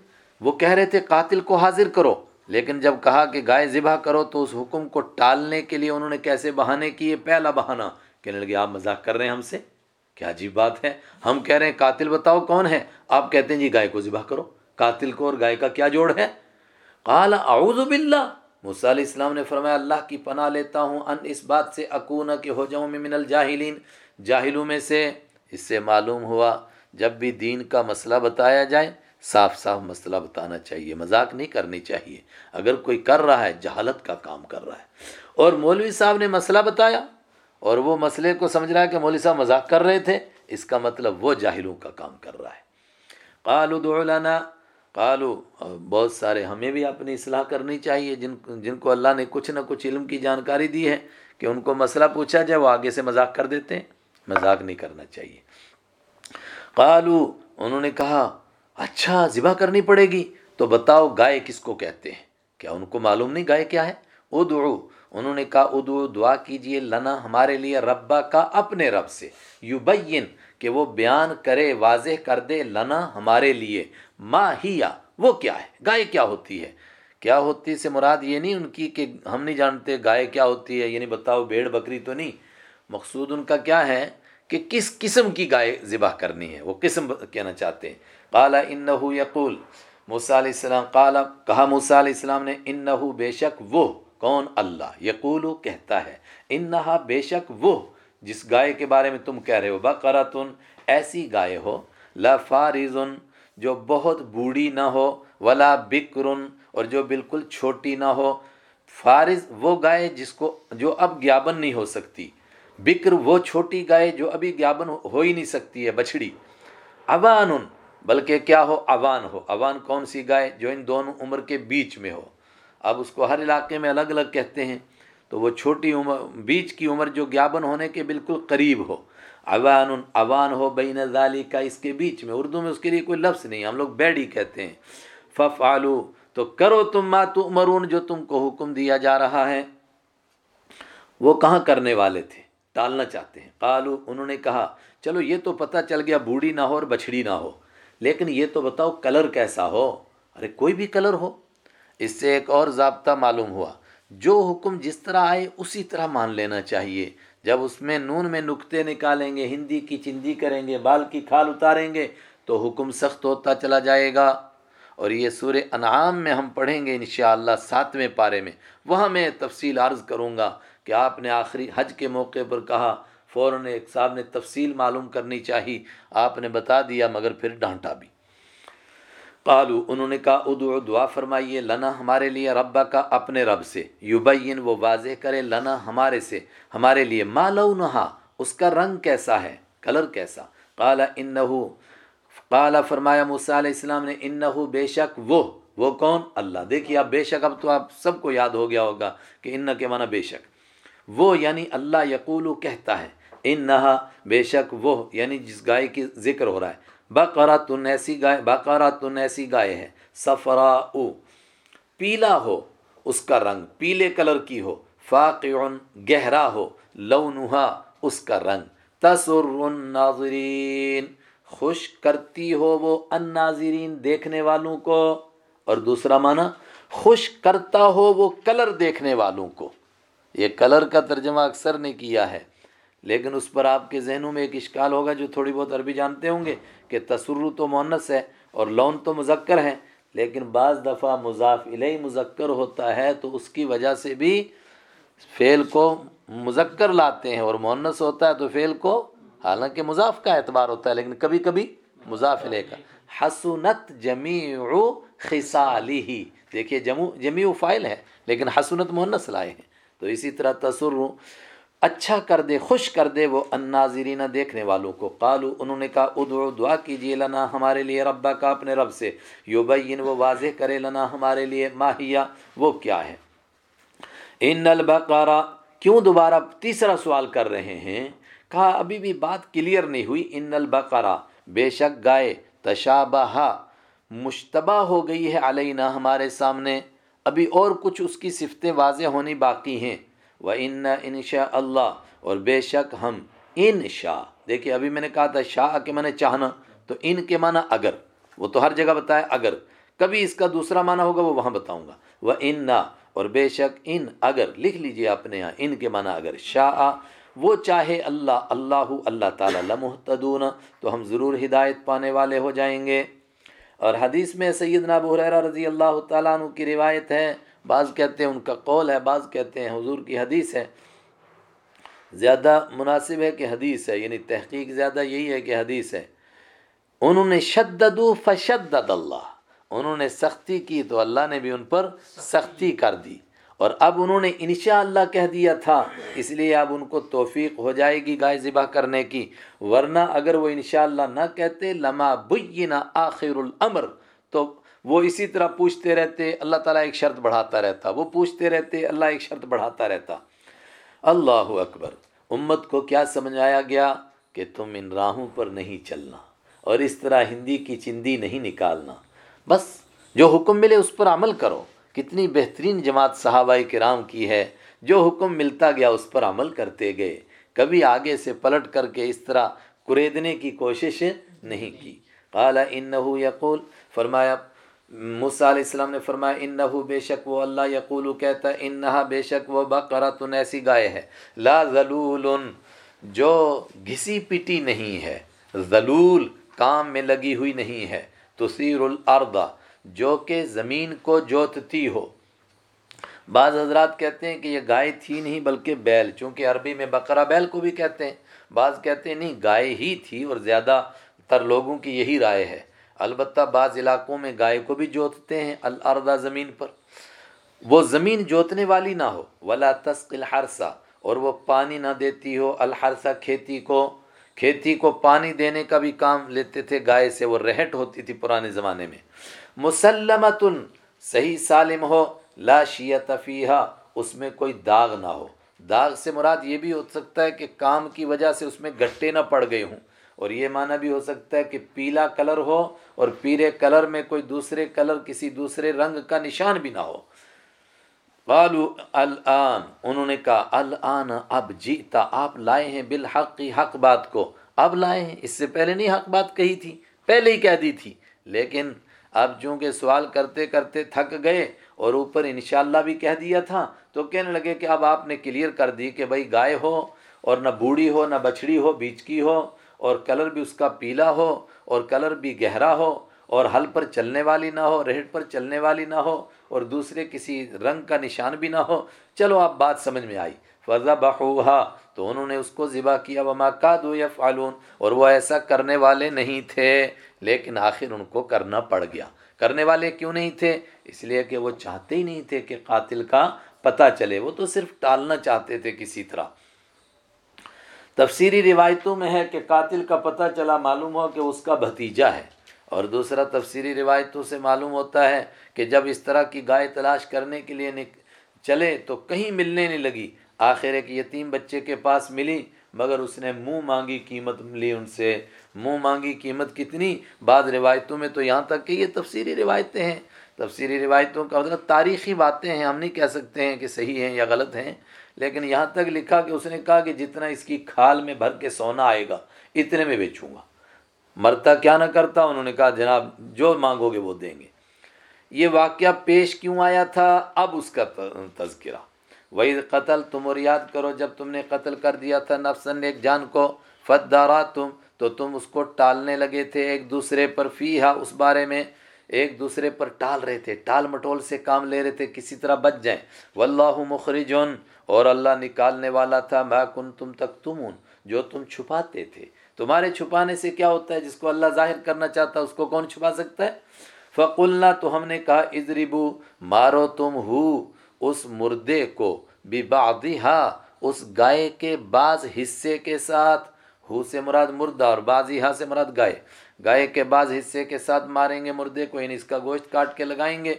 Speaker 1: وہ کہہ رہے تھے، قاتل کو حاضر کرو۔ لیکن جب کہا کہ گائے ذبح کرو تو اس حکم کو ٹالنے کے لیے انہوں نے کیسے بہانے کیے پہلا بہانہ؟ کہنے لگے، آپ مذاق کر رہے ہیں ہم سے؟ کیا عجیب بات ہے۔ ہم کہہ رہے ہیں، قاتل بتاؤ کون ہے؟ آپ کہتے ہیں جی گائے کو ذبح کرو۔ قاتل کو اور گائے کا کیا جوڑ ہے؟ قال، اعوذ باللہ۔ موسیٰ علیہ السلام نے فرمایا، اللہ کی پناہ لیتا ہوں ان اس بات سے، اکون کہ ہو جاؤں میں من الجاہلین۔ جاہلوں میں سے اس سے معلوم ہوا، جب بھی دین کا مسئلہ بتایا جائے، صاف صاف مسئلہ بتانا چاہیے، مذاق نہیں کرنی چاہیے۔ اگر کوئی کر رہا ہے، جہالت کا کام کر رہا ہے۔ اور مولوی صاحب نے مسئلہ بتایا، اور وہ مسئلے کو سمجھ رہا ہے کہ مولوی صاحب مذاق کر رہے تھے، اس کا مطلب وہ جاہلوں کا کام کر رہا ہے۔ قالو لنا قالو بہت سارے ہمیں بھی اپنی اصلاح کرنی چاہیے، جن جن کو اللہ نے کچھ نہ کچھ علم کی جانکاری دی ہے کہ ان کو مسئلہ پوچھا جائے، وہ آگے سے مذاق کر دیتے ہیں۔ مذاق نہیں کرنا چاہیے۔ قالو انہوں نے کہا اچھا ذبح کرنی پڑے گی۔ تو بتاؤ، گائے کس کو کہتے ہیں؟ کیا ان کو معلوم نہیں گائے کیا ہے؟ ادعو، انہوں نے کہا، ادعو، دعا کیجیے لنا ہمارے لیے ربا کا اپنے رب سے۔ یبین، کہ وہ بیان کرے، واضح کر دے لنا ہمارے لیے۔ ما ہیا وہ کیا ہے؟ گائے کیا ہوتی ہے؟ کیا ہوتی سے مراد یہ نہیں ان کی کہ ہم نہیں جانتے گائے کیا ہوتی ہے یعنی بتاؤ بھیڑ بکری تو نہیں۔ مقصود ان کا کیا ہے کہ کس قسم کی گائے ذبح کرنی ہے، وہ قسم کہنا چاہتے ہیں۔ قال انہو جو بہت بوڑھی نہ ہو، ولا بکرن، اور جو بالکل چھوٹی نہ ہو۔ فارض وہ گائے جس کو، جو اب گیابن نہیں ہو سکتی۔ بکر وہ چھوٹی گائے جو ابھی گیابن ہو ہی نہیں سکتی ہے بچڑی اوان بلکہ کیا ہو؟ اوان ہو۔ اوان کون سی گائے جو ان دونوں عمر کے بیچ میں ہو؟ اب اس کو ہر علاقے میں الگ الگ کہتے ہیں۔ تو وہ چھوٹی عمر، بیچ کی عمر جو گیابن ہونے کے بالکل قریب ہو۔ اوان اوان ہو بین ذالی کا اس کے بیچ میں، اردو میں اس کے لیے کوئی لفظ نہیں، ہم لوگ بیڈی کہتے ہیں۔ فف آلو تو کرو تم ما مرون جو تم کو حکم دیا جا رہا ہے۔ وہ کہاں کرنے والے تھے؟ ٹالنا چاہتے ہیں۔ قالو، انہوں نے کہا، چلو یہ تو پتہ چل گیا، بوڑھی نہ ہو اور بچھڑی نہ ہو۔ لیکن یہ تو بتاؤ، کلر کیسا ہو؟ ارے، کوئی بھی کلر ہو۔ اس سے ایک اور ضابطہ معلوم ہوا۔ جو حکم جس طرح آئے، اسی طرح مان لینا چاہیے۔ جب اس میں نون میں نقطے نکالیں گے، ہندی کی چندی کریں گے، بال کی کھال اتاریں گے، تو حکم سخت ہوتا چلا جائے گا۔ اور یہ سورہ انعام میں ہم پڑھیں گے انشاءاللہ ساتویں پارے میں۔ وہاں میں تفصیل عرض کروں گا کہ آپ نے آخری حج کے موقع پر کہا، فوراً ایک صاحب نے تفصیل معلوم کرنی چاہی۔ آپ نے بتا دیا، مگر پھر ڈانٹا بھی۔ قالو انہوں نے کہا، ادعو، دعا فرمائیے، لنا ہمارے لیے ربا کا اپنے رب سے۔ یبین، وہ واضح کرے، لنا ہمارے سے، ہمارے لیے ما لونہا، اس کا رنگ کیسا ہے، کلر کیسا۔ قال، انہو۔ قال، فرمایا، موسیٰ علیہ السلام نے، انہو، بے شک وہ وہ کون؟ اللہ۔ دیکھیے آپ بے شک، اب تو آپ سب کو یاد ہو گیا ہوگا کہ ان کے معنی بے شک۔ وہ یعنی اللہ یقولو کہتا ہے ان نہا بے شک وہ یعنی جس گائے کی ذکر ہو رہا ہے۔ بقرا تن ایسی گائے بقرا تن ایسی گائے ہے سفرا او پیلا ہو، اس کا رنگ پیلے کلر کی ہو۔ فاقعن، گہرا ہو، لونہا، اس کا رنگ۔ تسر الناظرین خوش کرتی ہو وہ الناظرین دیکھنے والوں کو۔ اور دوسرا معنی، خوش کرتا ہو وہ کلر دیکھنے والوں کو۔ یہ کلر کا ترجمہ اکثر نے کیا ہے۔ لیکن اس پر آپ کے ذہنوں میں ایک اشکال ہوگا جو تھوڑی بہت عربی جانتے ہوں گے کہ تسر تو مونس ہے اور لون تو مذکر ہے لیکن بعض دفعہ مضاف علیہ مذکر ہوتا ہے تو اس کی وجہ سے بھی فعل کو مذکر لاتے ہیں اور مونس ہوتا ہے تو فعل کو حالانکہ مضاف کا اعتبار ہوتا ہے، لیکن کبھی کبھی مضاف لے کا۔ حسنت جمیع خصالی دیکھیے جمیع فائل ہے، لیکن حسنت مونس لائے ہیں۔ تو اسی طرح تصر اچھا کر دے، خوش کر دے وہ الناظرین دیکھنے والوں کو۔ قالو انہوں نے کہا، ادعو، دعا کیجیے لنا ہمارے لیے ربا کا اپنے رب سے۔ یبین، وہ واضح کرے لنا ہمارے لیے ماہیہ وہ کیا ہے۔ ان البقرہ کیوں دوبارہ تیسرا سوال کر رہے ہیں؟ کہا، ابھی بھی بات کلیئر نہیں ہوئی۔ ان البقرہ بے شک گائے، تشابہ، مشتبہ ہو گئی ہے علینا ہمارے سامنے۔ ابھی اور کچھ اس کی صفتیں واضح ہونی باقی ہیں۔ و ان ان شاء اللہ اور بے شک ہم ان شاء۔ دیکھیے، ابھی میں نے کہا تھا شاہ کے معنی چاہنا، تو ان کے معنی اگر۔ وہ تو ہر جگہ بتایا اگر۔ کبھی اس کا دوسرا معنی ہوگا، وہ وہاں بتاؤں گا۔ وہ ان نہ اور بے شک ان اگر۔ لکھ لیجیے اپنے یہاں ان کے معنی اگر۔ شاہ وہ چاہے اللہ اللہ اللہ تعالیٰ، لمحتدون۔ تو ہم ضرور ہدایت پانے والے ہو جائیں گے۔ اور حدیث میں سیدنا ابو حریرہ رضی اللہ تعالیٰ عنہ کی روایت ہے بعض کہتے ہیں ان کا قول ہے، بعض کہتے ہیں حضور کی حدیث ہے۔ زیادہ مناسب ہے کہ حدیث ہے یعنی تحقیق زیادہ یہی ہے کہ حدیث ہے۔ انہوں نے شددو فشدد اللہ۔ انہوں نے سختی کی تو اللہ نے بھی ان پر سختی کر دی۔ اور اب انہوں نے انشاء اللہ کہہ دیا تھا، اس لیے اب ان کو توفیق ہو جائے گی گائے ذبح کرنے کی۔ ورنہ اگر وہ انشاء اللہ نہ کہتے، لما بینا آخر الامر، تو وہ اسی طرح پوچھتے رہتے، اللہ تعالیٰ ایک شرط بڑھاتا رہتا۔ وہ پوچھتے رہتے، اللہ ایک شرط بڑھاتا رہتا۔ اللہ اکبر۔ امت کو کیا سمجھایا گیا؟ کہ تم ان راہوں پر نہیں چلنا اور اس طرح ہندی کی چندی نہیں نکالنا۔ بس جو حکم ملے اس پر عمل کرو۔ کتنی بہترین جماعت صحابہ کرام کی ہے۔ جو حکم ملتا گیا اس پر عمل کرتے گئے۔ کبھی آگے سے پلٹ کر کے اس طرح کریدنے کی کوشش نہیں کی۔ قال انہو یقول، فرمایا موسیٰ علیہ السلام نے فرمایا، انہو بے شک وہ اللہ یقولو کہتا ہے، انہا بے شک وہ بقرتن، ایسی گائے ہے۔ لا ذلول جو گھسی پٹی نہیں ہے، ذلول کام میں لگی ہوئی نہیں ہے۔ تثیر الارض، جو کہ زمین کو جوتتی ہو۔ بعض حضرات کہتے ہیں کہ یہ گائے تھی نہیں، بلکہ بیل، چونکہ عربی میں بقرہ بیل کو بھی کہتے ہیں۔ بعض کہتے ہیں، نہیں، گائے ہی تھی اور زیادہ تر لوگوں کی یہی رائے ہے۔ البتہ بعض علاقوں میں گائے کو بھی جوتتے ہیں، الارض زمین پر۔ وہ زمین جوتنے والی نہ ہو۔ ولا تسق الحرسہ اور وہ پانی نہ دیتی ہو۔ الحرسہ کھیتی کو کھیتی کو پانی دینے کا بھی کام لیتے تھے۔ گائے سے وہ رہٹ ہوتی تھی پرانے زمانے میں۔ مسلمت صحیح سالم ہو۔ لا شیت فیہا۔ اس میں کوئی داغ نہ ہو۔ داغ سے مراد یہ بھی ہو سکتا ہے کہ کام کی وجہ سے اس میں گٹے نہ پڑ گئے ہوں۔ اور یہ معنی بھی ہو سکتا ہے کہ پیلا کلر ہو اور پیلے کلر میں کوئی دوسرے کلر، کسی دوسرے رنگ کا نشان بھی نہ ہو۔ قالو الان انہوں نے کہا الان اب جیتا، آپ لائے ہیں بالحق کی حق بات کو۔ اب لائے ہیں، اس سے پہلے نہیں حق بات کہی تھی، پہلے ہی کہہ دی تھی۔ لیکن اب چونکہ سوال کرتے کرتے تھک گئے اور اوپر انشاءاللہ بھی کہہ دیا تھا، تو کہنے لگے کہ اب آپ نے کلیئر کر دی کہ بھائی گائے ہو اور نہ بوڑھی ہو، نہ بچڑی ہو بیچ کی ہو۔ اور کلر بھی اس کا پیلا ہو اور کلر بھی گہرا ہو اور ہل پر چلنے والی نہ ہو ریٹ پر چلنے والی نہ ہو اور دوسرے کسی رنگ کا نشان بھی نہ ہو۔ چلو آپ بات سمجھ میں آئی۔ فضا بہوہا تو انہوں نے اس کو ذبح کیا۔ وما کا دو یا اور وہ ایسا کرنے والے نہیں تھے، لیکن آخر ان کو کرنا پڑ گیا۔ کرنے والے کیوں نہیں تھے؟ اس لیے کہ وہ چاہتے ہی نہیں تھے کہ قاتل کا پتہ چلے۔ وہ تو صرف ٹالنا چاہتے تھے کسی طرح۔ تفسیری روایتوں میں ہے کہ قاتل کا پتہ چلا معلوم ہو کہ اس کا بھتیجا ہے۔ اور دوسرا، تفسیری روایتوں سے معلوم ہوتا ہے کہ جب اس طرح کی گائے تلاش کرنے کے لیے چلے تو کہیں ملنے نہیں لگی۔ آخر ایک یتیم بچے کے پاس ملی، مگر اس نے منہ مانگی قیمت لی ان سے۔ منہ مانگی قیمت کتنی؟ بعض روایتوں میں تو یہاں تک کہ یہ تفسیری روایتیں ہیں۔ تفسیری روایتوں کا مطلب تاریخی باتیں ہیں، ہم نہیں کہہ سکتے ہیں کہ صحیح ہیں یا غلط ہیں۔ لیکن یہاں تک لکھا کہ اس نے کہا کہ جتنا اس کی کھال میں بھر کے سونا آئے گا، اتنے میں بیچوں گا۔ مرتا کیا نہ کرتا، انہوں نے کہا، جناب، جو مانگو گے وہ دیں گے۔ یہ واقعہ پیش کیوں آیا تھا؟ اب اس کا تذکرہ۔ وہی قتل تم اور یاد کرو، جب تم نے قتل کر دیا تھا نفسن ایک جان کو فت دارا تم تو تم اس کو ٹالنے لگے تھے ایک دوسرے پر۔ فی ہا اس بارے میں ایک دوسرے پر ٹال رہے تھے۔ ٹال مٹول سے کام لے رہے تھے، کسی طرح بچ جائیں۔ واللہ مخرجن اور اللہ نکالنے والا تھا میں کن تم تک تم جو تم چھپاتے تھے۔ تمہارے چھپانے سے کیا ہوتا ہے؟ جس کو اللہ ظاہر کرنا چاہتا ہے، اس کو کون چھپا سکتا ہے؟ فقلنا، تو ہم نے کہا ادربو مارو تم ہو اس مردے کو ببعضها اس گائے کے بعض حصے کے ساتھ۔ ہو سے مراد مردہ اور بازی ہا سے مراد گائے۔ گائے کے بعض حصے کے ساتھ ماریں گے مردے کو یعنی اس کا گوشت کاٹ کے لگائیں گے۔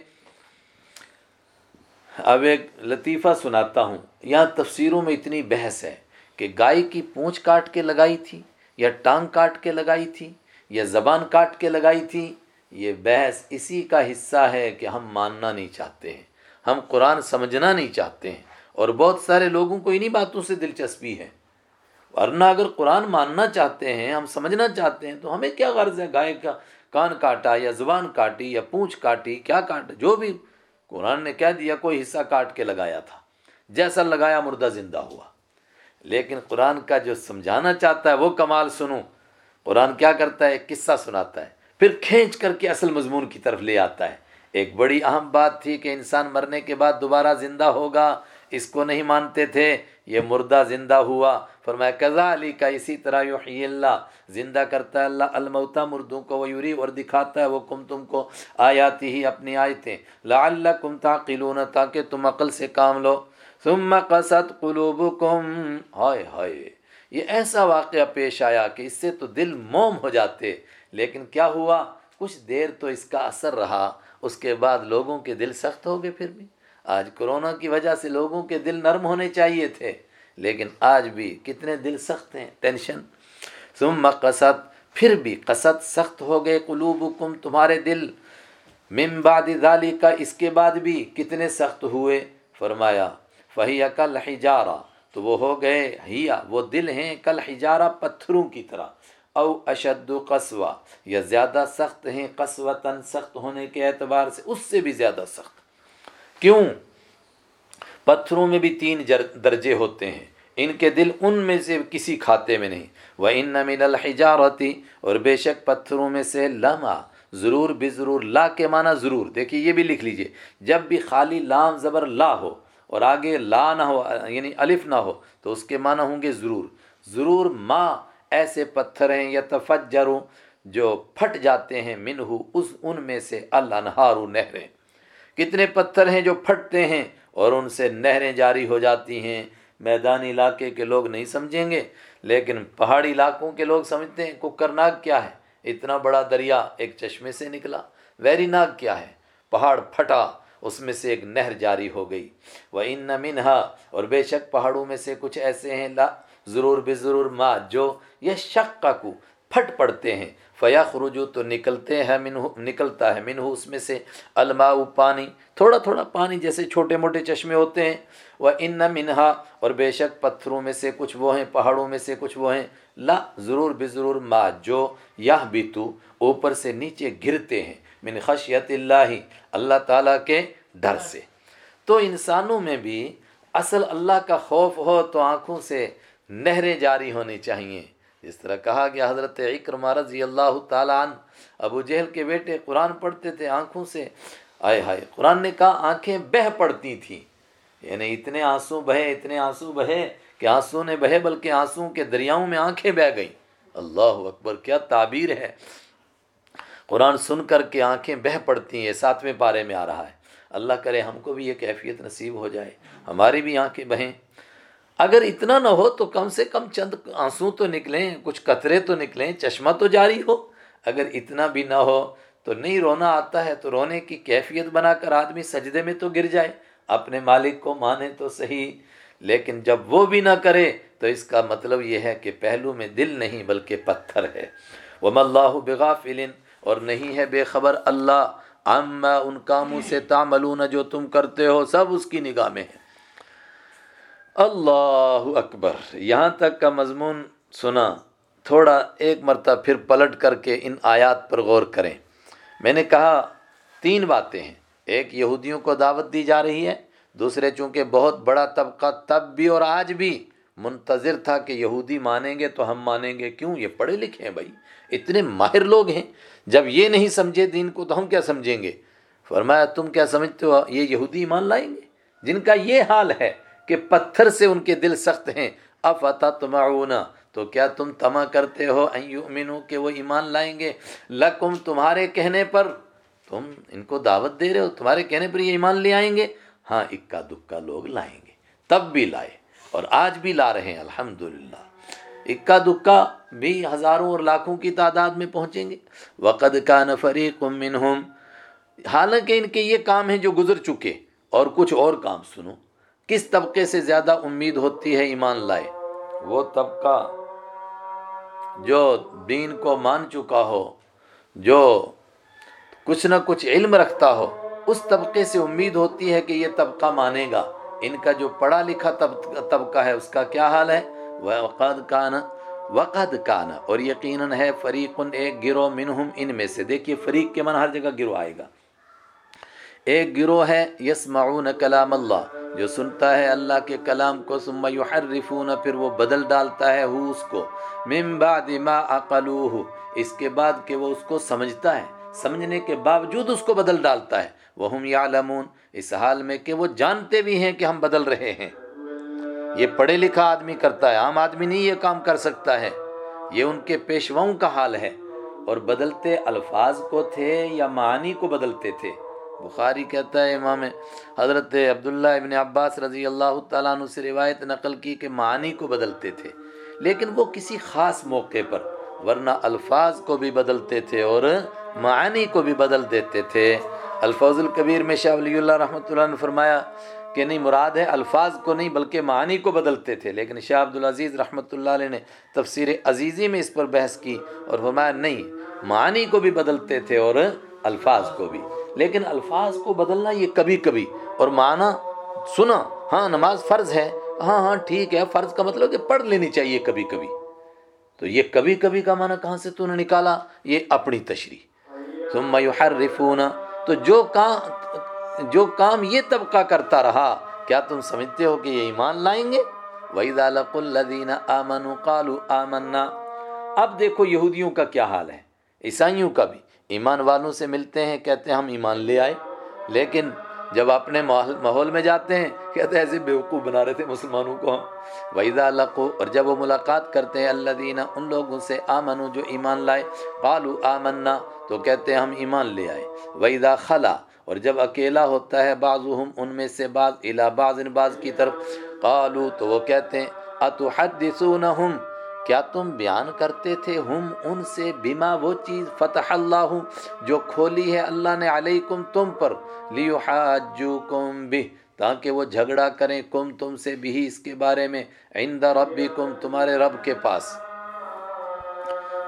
Speaker 1: اب ایک لطیفہ سناتا ہوں۔ یہاں تفسیروں میں اتنی بحث ہے کہ گائے کی پونچھ کاٹ کے لگائی تھی، یا ٹانگ کاٹ کے لگائی تھی، یا زبان کاٹ کے لگائی تھی۔ یہ بحث اسی کا حصہ ہے کہ ہم ماننا نہیں چاہتے ہیں۔ ہم قرآن سمجھنا نہیں چاہتے ہیں۔ اور بہت سارے لوگوں کو انہی باتوں سے دلچسپی ہے۔ ورنہ اگر قرآن ماننا چاہتے ہیں، ہم سمجھنا چاہتے ہیں، تو ہمیں کیا غرض ہے گائے کا کان کاٹا، یا زبان کاٹی، یا پونچھ کاٹی، کیا کاٹا، جو بھی قرآن نے کہہ دیا کوئی حصہ کاٹ کے لگایا تھا۔ جیسا لگایا مردہ زندہ ہوا۔ لیکن قرآن کا جو سمجھانا چاہتا ہے وہ کمال سنو۔ قرآن کیا کرتا ہے؟ ایک قصہ سناتا ہے۔ پھر کھینچ کر کے اصل مضمون کی طرف لے آتا ہے۔ ایک بڑی اہم بات تھی کہ انسان مرنے کے بعد دوبارہ زندہ ہوگا۔ اس کو نہیں مانتے تھے۔ یہ مردہ زندہ ہوا۔ فرمایا کزا علی کا اسی طرح یحیی اللہ، زندہ کرتا ہے اللہ الموتا مردوں کو وہ یوری اور دکھاتا ہے، وہ کم تم کو آیاتی ہی اپنی آیتیں۔ لعلکم تعقلون، تاکہ تم عقل سے کام لو۔ ثم قصد قلوبکم۔ ہائے ہائے، یہ ایسا واقعہ پیش آیا کہ اس سے تو دل موم ہو جاتے۔ لیکن کیا ہوا؟ کچھ دیر تو اس کا اثر رہا، اس کے بعد لوگوں کے دل سخت ہو گئے پھر بھی۔ آج کرونا کی وجہ سے لوگوں کے دل نرم ہونے چاہیے تھے، لیکن آج بھی کتنے دل سخت ہیں، ٹینشن۔ ثم قصد، پھر بھی قصد سخت ہو گئے قلوبکم، تمہارے دل۔ من بعد ذالی کا اس کے بعد بھی کتنے سخت ہوئے۔ فرمایا، فہی کل حجارہ تو وہ ہو گئے ہیا، وہ دل ہیں کل حجارہ پتھروں کی طرح۔ او اشد قصوہ یا زیادہ سخت ہیں قصوتاً سخت ہونے کے اعتبار سے، اس سے بھی زیادہ سخت۔ کیوں؟ پتھروں میں بھی تین درجے ہوتے ہیں۔ ان کے دل ان میں سے کسی کھاتے میں نہیں۔ وہ ان نمین الحجارتی اور بے شک پتھروں میں سے لمحہ ضرور بے ضرور، لا کے معنی ضرور۔ دیکھیے، یہ بھی لکھ لیجیے۔ جب بھی خالی لام زبر لا ہو اور آگے لا نہ ہو یعنی الف نہ ہو، تو اس کے معنی ہوں گے ضرور۔ ضرور ماں ایسے پتھر ہیں یا تفجروں جو پھٹ جاتے ہیں، منہو، اس ان میں سے الانہارو نہریں۔ کتنے پتھر ہیں جو پھٹتے ہیں اور ان سے نہریں جاری ہو جاتی ہیں۔ میدانی علاقے کے لوگ نہیں سمجھیں گے، لیکن پہاڑی علاقوں کے لوگ سمجھتے ہیں ککر ناگ کیا ہے؟ اتنا بڑا دریا ایک چشمے سے نکلا ویری ناگ کیا ہے؟ پہاڑ پھٹا، اس میں سے ایک نہر جاری ہو گئی۔ وہ ان منہا اور بے شک پہاڑوں میں سے کچھ ایسے ہیں، لا، ضرور بے ضرور ماں، جو یہ شک کا کو پھٹ پڑتے ہیں۔ فیا خروجو تو نکلتے ہیں منہ، نکلتا ہے منہ اس میں سے الماؤ پانی، تھوڑا تھوڑا پانی جیسے چھوٹے موٹے چشمے ہوتے ہیں وہ ان منہا، اور بے شک پتھروں میں سے کچھ وہ ہیں، پہاڑوں میں سے کچھ وہ ہیں۔ لا، ضرور بے ضرور ما، جو یہ بھی تو اوپر سے نیچے گرتے ہیں، من خشیت اللہ اللہ تعالیٰ کے ڈر سے۔ تو انسانوں میں بھی اصل اللہ کا خوف ہو تو آنکھوں سے نہریں جاری ہونی چاہیے اس طرح کہا گیا حضرت اکرما رضی اللہ تعالیٰ عنہ ابو جہل کے بیٹے قرآن پڑھتے تھے آنکھوں سے۔ آئے ہائے، قرآن نے کہا آنکھیں بہ پڑتی تھیں۔ یعنی اتنے آنسو بہے، اتنے آنسو بہے کہ آنسو نے بہے بلکہ آنسو کے دریاؤں میں آنکھیں بہ گئیں۔ اللہ اکبر، کیا تعبیر ہے۔ قرآن سن کر کے آنکھیں بہ پڑتی ہیں، ساتویں پارے میں آ رہا ہے۔ اللہ کرے ہم کو بھی یہ کیفیت نصیب ہو جائے، ہماری بھی آنکھیں بہیں۔ اگر اتنا نہ ہو تو کم سے کم چند آنسو تو نکلیں، کچھ قطرے تو نکلیں، چشمہ تو جاری ہو۔ اگر اتنا بھی نہ ہو تو نہیں رونا آتا ہے تو رونے کی کیفیت بنا کر آدمی سجدے میں تو گر جائے۔ اپنے مالک کو مانے تو صحیح، لیکن جب وہ بھی نہ کرے تو اس کا مطلب یہ ہے کہ پہلو میں دل نہیں بلکہ پتھر ہے۔ وہ اللہ بغافل، اور نہیں ہے بے خبر اللہ۔ عما ان کاموں سے تعملون جو تم کرتے ہو سب اس کی نگاہ میں ہے۔ اللہ اکبر یہاں تک کا مضمون سنا، تھوڑا ایک مرتبہ پھر پلٹ کر کے ان آیات پر غور کریں۔ میں نے کہا، تین باتیں ہیں۔ ایک، یہودیوں کو دعوت دی جا رہی ہے۔ دوسرے، چونکہ بہت بڑا طبقہ تب بھی اور آج بھی منتظر تھا کہ یہودی مانیں گے تو ہم مانیں گے۔ کیوں؟ یہ پڑھے لکھے ہیں بھائی۔ اتنے ماہر لوگ ہیں۔ جب یہ نہیں سمجھے دین کو تو ہم کیا سمجھیں گے؟ فرمایا، تم کیا سمجھتے ہو؟ یہ یہودی ایمان لائیں گے؟ جن کا یہ حال ہے کہ پتھر سے ان کے دل سخت ہیں۔ افتا تو کیا تم تما کرتے ہو؟ ایومنو کہ وہ ایمان لائیں گے۔ لکم، تمہارے کہنے پر۔ تم ان کو دعوت دے رہے ہو، تمہارے کہنے پر یہ ایمان لے آئیں گے۔ ہاں اکا دکا لوگ لائیں گے۔ تب بھی لائے، اور آج بھی لا رہے ہیں۔ الحمدللہ۔ اکا دکا بھی ہزاروں اور لاکھوں کی تعداد میں پہنچیں گے۔ وقد کا نفریق منہم۔ حالانکہ ان کے یہ کام ہیں جو گزر چکے، اور کچھ اور کام سنو۔ کس طبقے سے زیادہ امید ہوتی ہے ایمان لائے؟ وہ طبقہ جو دین کو مان چکا ہو، جو کچھ نہ کچھ علم رکھتا ہو، اس طبقے سے امید ہوتی ہے کہ یہ طبقہ مانے گا۔ ان کا جو پڑھا لکھا طبقہ ہے، اس کا کیا حال ہے؟ وقد کان وقد کان، اور یقیناً ہے فریق، ایک گروہ منہم ان میں سے۔ دیکھیے فریق کے من ہر جگہ گروہ آئے گا۔ ایک گروہ ہے یسمعون کلام اللہ۔ جو سنتا ہے اللہ کے کلام کو، ثم یحرفون، پھر وہ بدل ڈالتا ہے ہو اس کو۔ من بعد ما اقلوہ اس کے بعد کہ وہ اس کو سمجھتا ہے۔ سمجھنے کے باوجود اس کو بدل ڈالتا ہے۔ وہ ہم یعلمون، اس حال میں کہ وہ جانتے بھی ہیں کہ ہم بدل رہے ہیں۔ یہ پڑھے لکھا آدمی کرتا ہے، عام آدمی نہیں یہ کام کر سکتا ہے۔ یہ ان کے پیشواؤں کا حال ہے۔ اور بدلتے الفاظ کو تھے یا معنی کو بدلتے تھے۔ بخاری کہتا ہے امام حضرت عبداللہ ابن عباس رضی اللہ تعالیٰ عنہ سے روایت نقل کی کہ معنی کو بدلتے تھے، لیکن وہ کسی خاص موقع پر، ورنہ الفاظ کو بھی بدلتے تھے اور معنی کو بھی بدل دیتے تھے۔ الفوظ القبیر میں شاہ ولی اللہ رحمۃ اللہ نے فرمایا کہ نہیں مراد ہے، الفاظ کو نہیں بلکہ معنی کو بدلتے تھے۔ لیکن شاہ عبدالعزیز رحمۃ اللہ علیہ نے تفسیر عزیزی میں اس پر بحث کی اور فرمایا، نہیں معنی کو بھی بدلتے تھے اور الفاظ کو بھی۔ لیکن الفاظ کو بدلنا یہ کبھی کبھی اور معنی سنا ہاں نماز فرض ہے ہاں ہاں ٹھیک ہے، فرض کا مطلب کہ پڑھ لینی چاہیے کبھی کبھی۔ تو یہ کبھی کبھی کا معنی کہاں سے تو نے نکالا؟ یہ اپنی تشریح۔ ثم یحرفون، تو جو کام جو کام یہ طبقہ کرتا رہا، کیا تم سمجھتے ہو کہ یہ ایمان لائیں گے؟ وَإِذَا لَقُوا الَّذِينَ آمَنُوا قَالُوا آمَنَّا۔ اب دیکھو یہودیوں کا کیا حال ہے۔ عیسائیوں کا بھی۔ ایمان والوں سے ملتے ہیں، کہتے ہیں ہم ایمان لے آئے۔ لیکن جب اپنے ماحول میں جاتے ہیں، کہتے ہیں ایسے بیوقوف بنا رہے تھے مسلمانوں کو ہم۔ وحیدہ لقو اور جب وہ ملاقات کرتے ہیں اللہ دینا ان لوگوں سے آمنو جو ایمان لائے۔ قالو آمنا، تو کہتے ہیں ہم ایمان لے آئے۔ وحیدہ خلا اور جب اکیلا ہوتا ہے بعضهم ان میں سے بعض الا بعض ان بعض کی طرف۔ قالو، تو وہ کہتے ہیں، اتحدثونہم؟ کیا تم بیان کرتے تھے؟ ہم ان سے بیما وہ چیز فتح اللہ، جو کھولی ہے اللہ نے علیکم تم پر۔ لیحاجوکم بھی تاکہ وہ جھگڑا کریں کم تم سے بھی اس کے بارے میں۔ عند ربکم، تمہارے رب کے پاس۔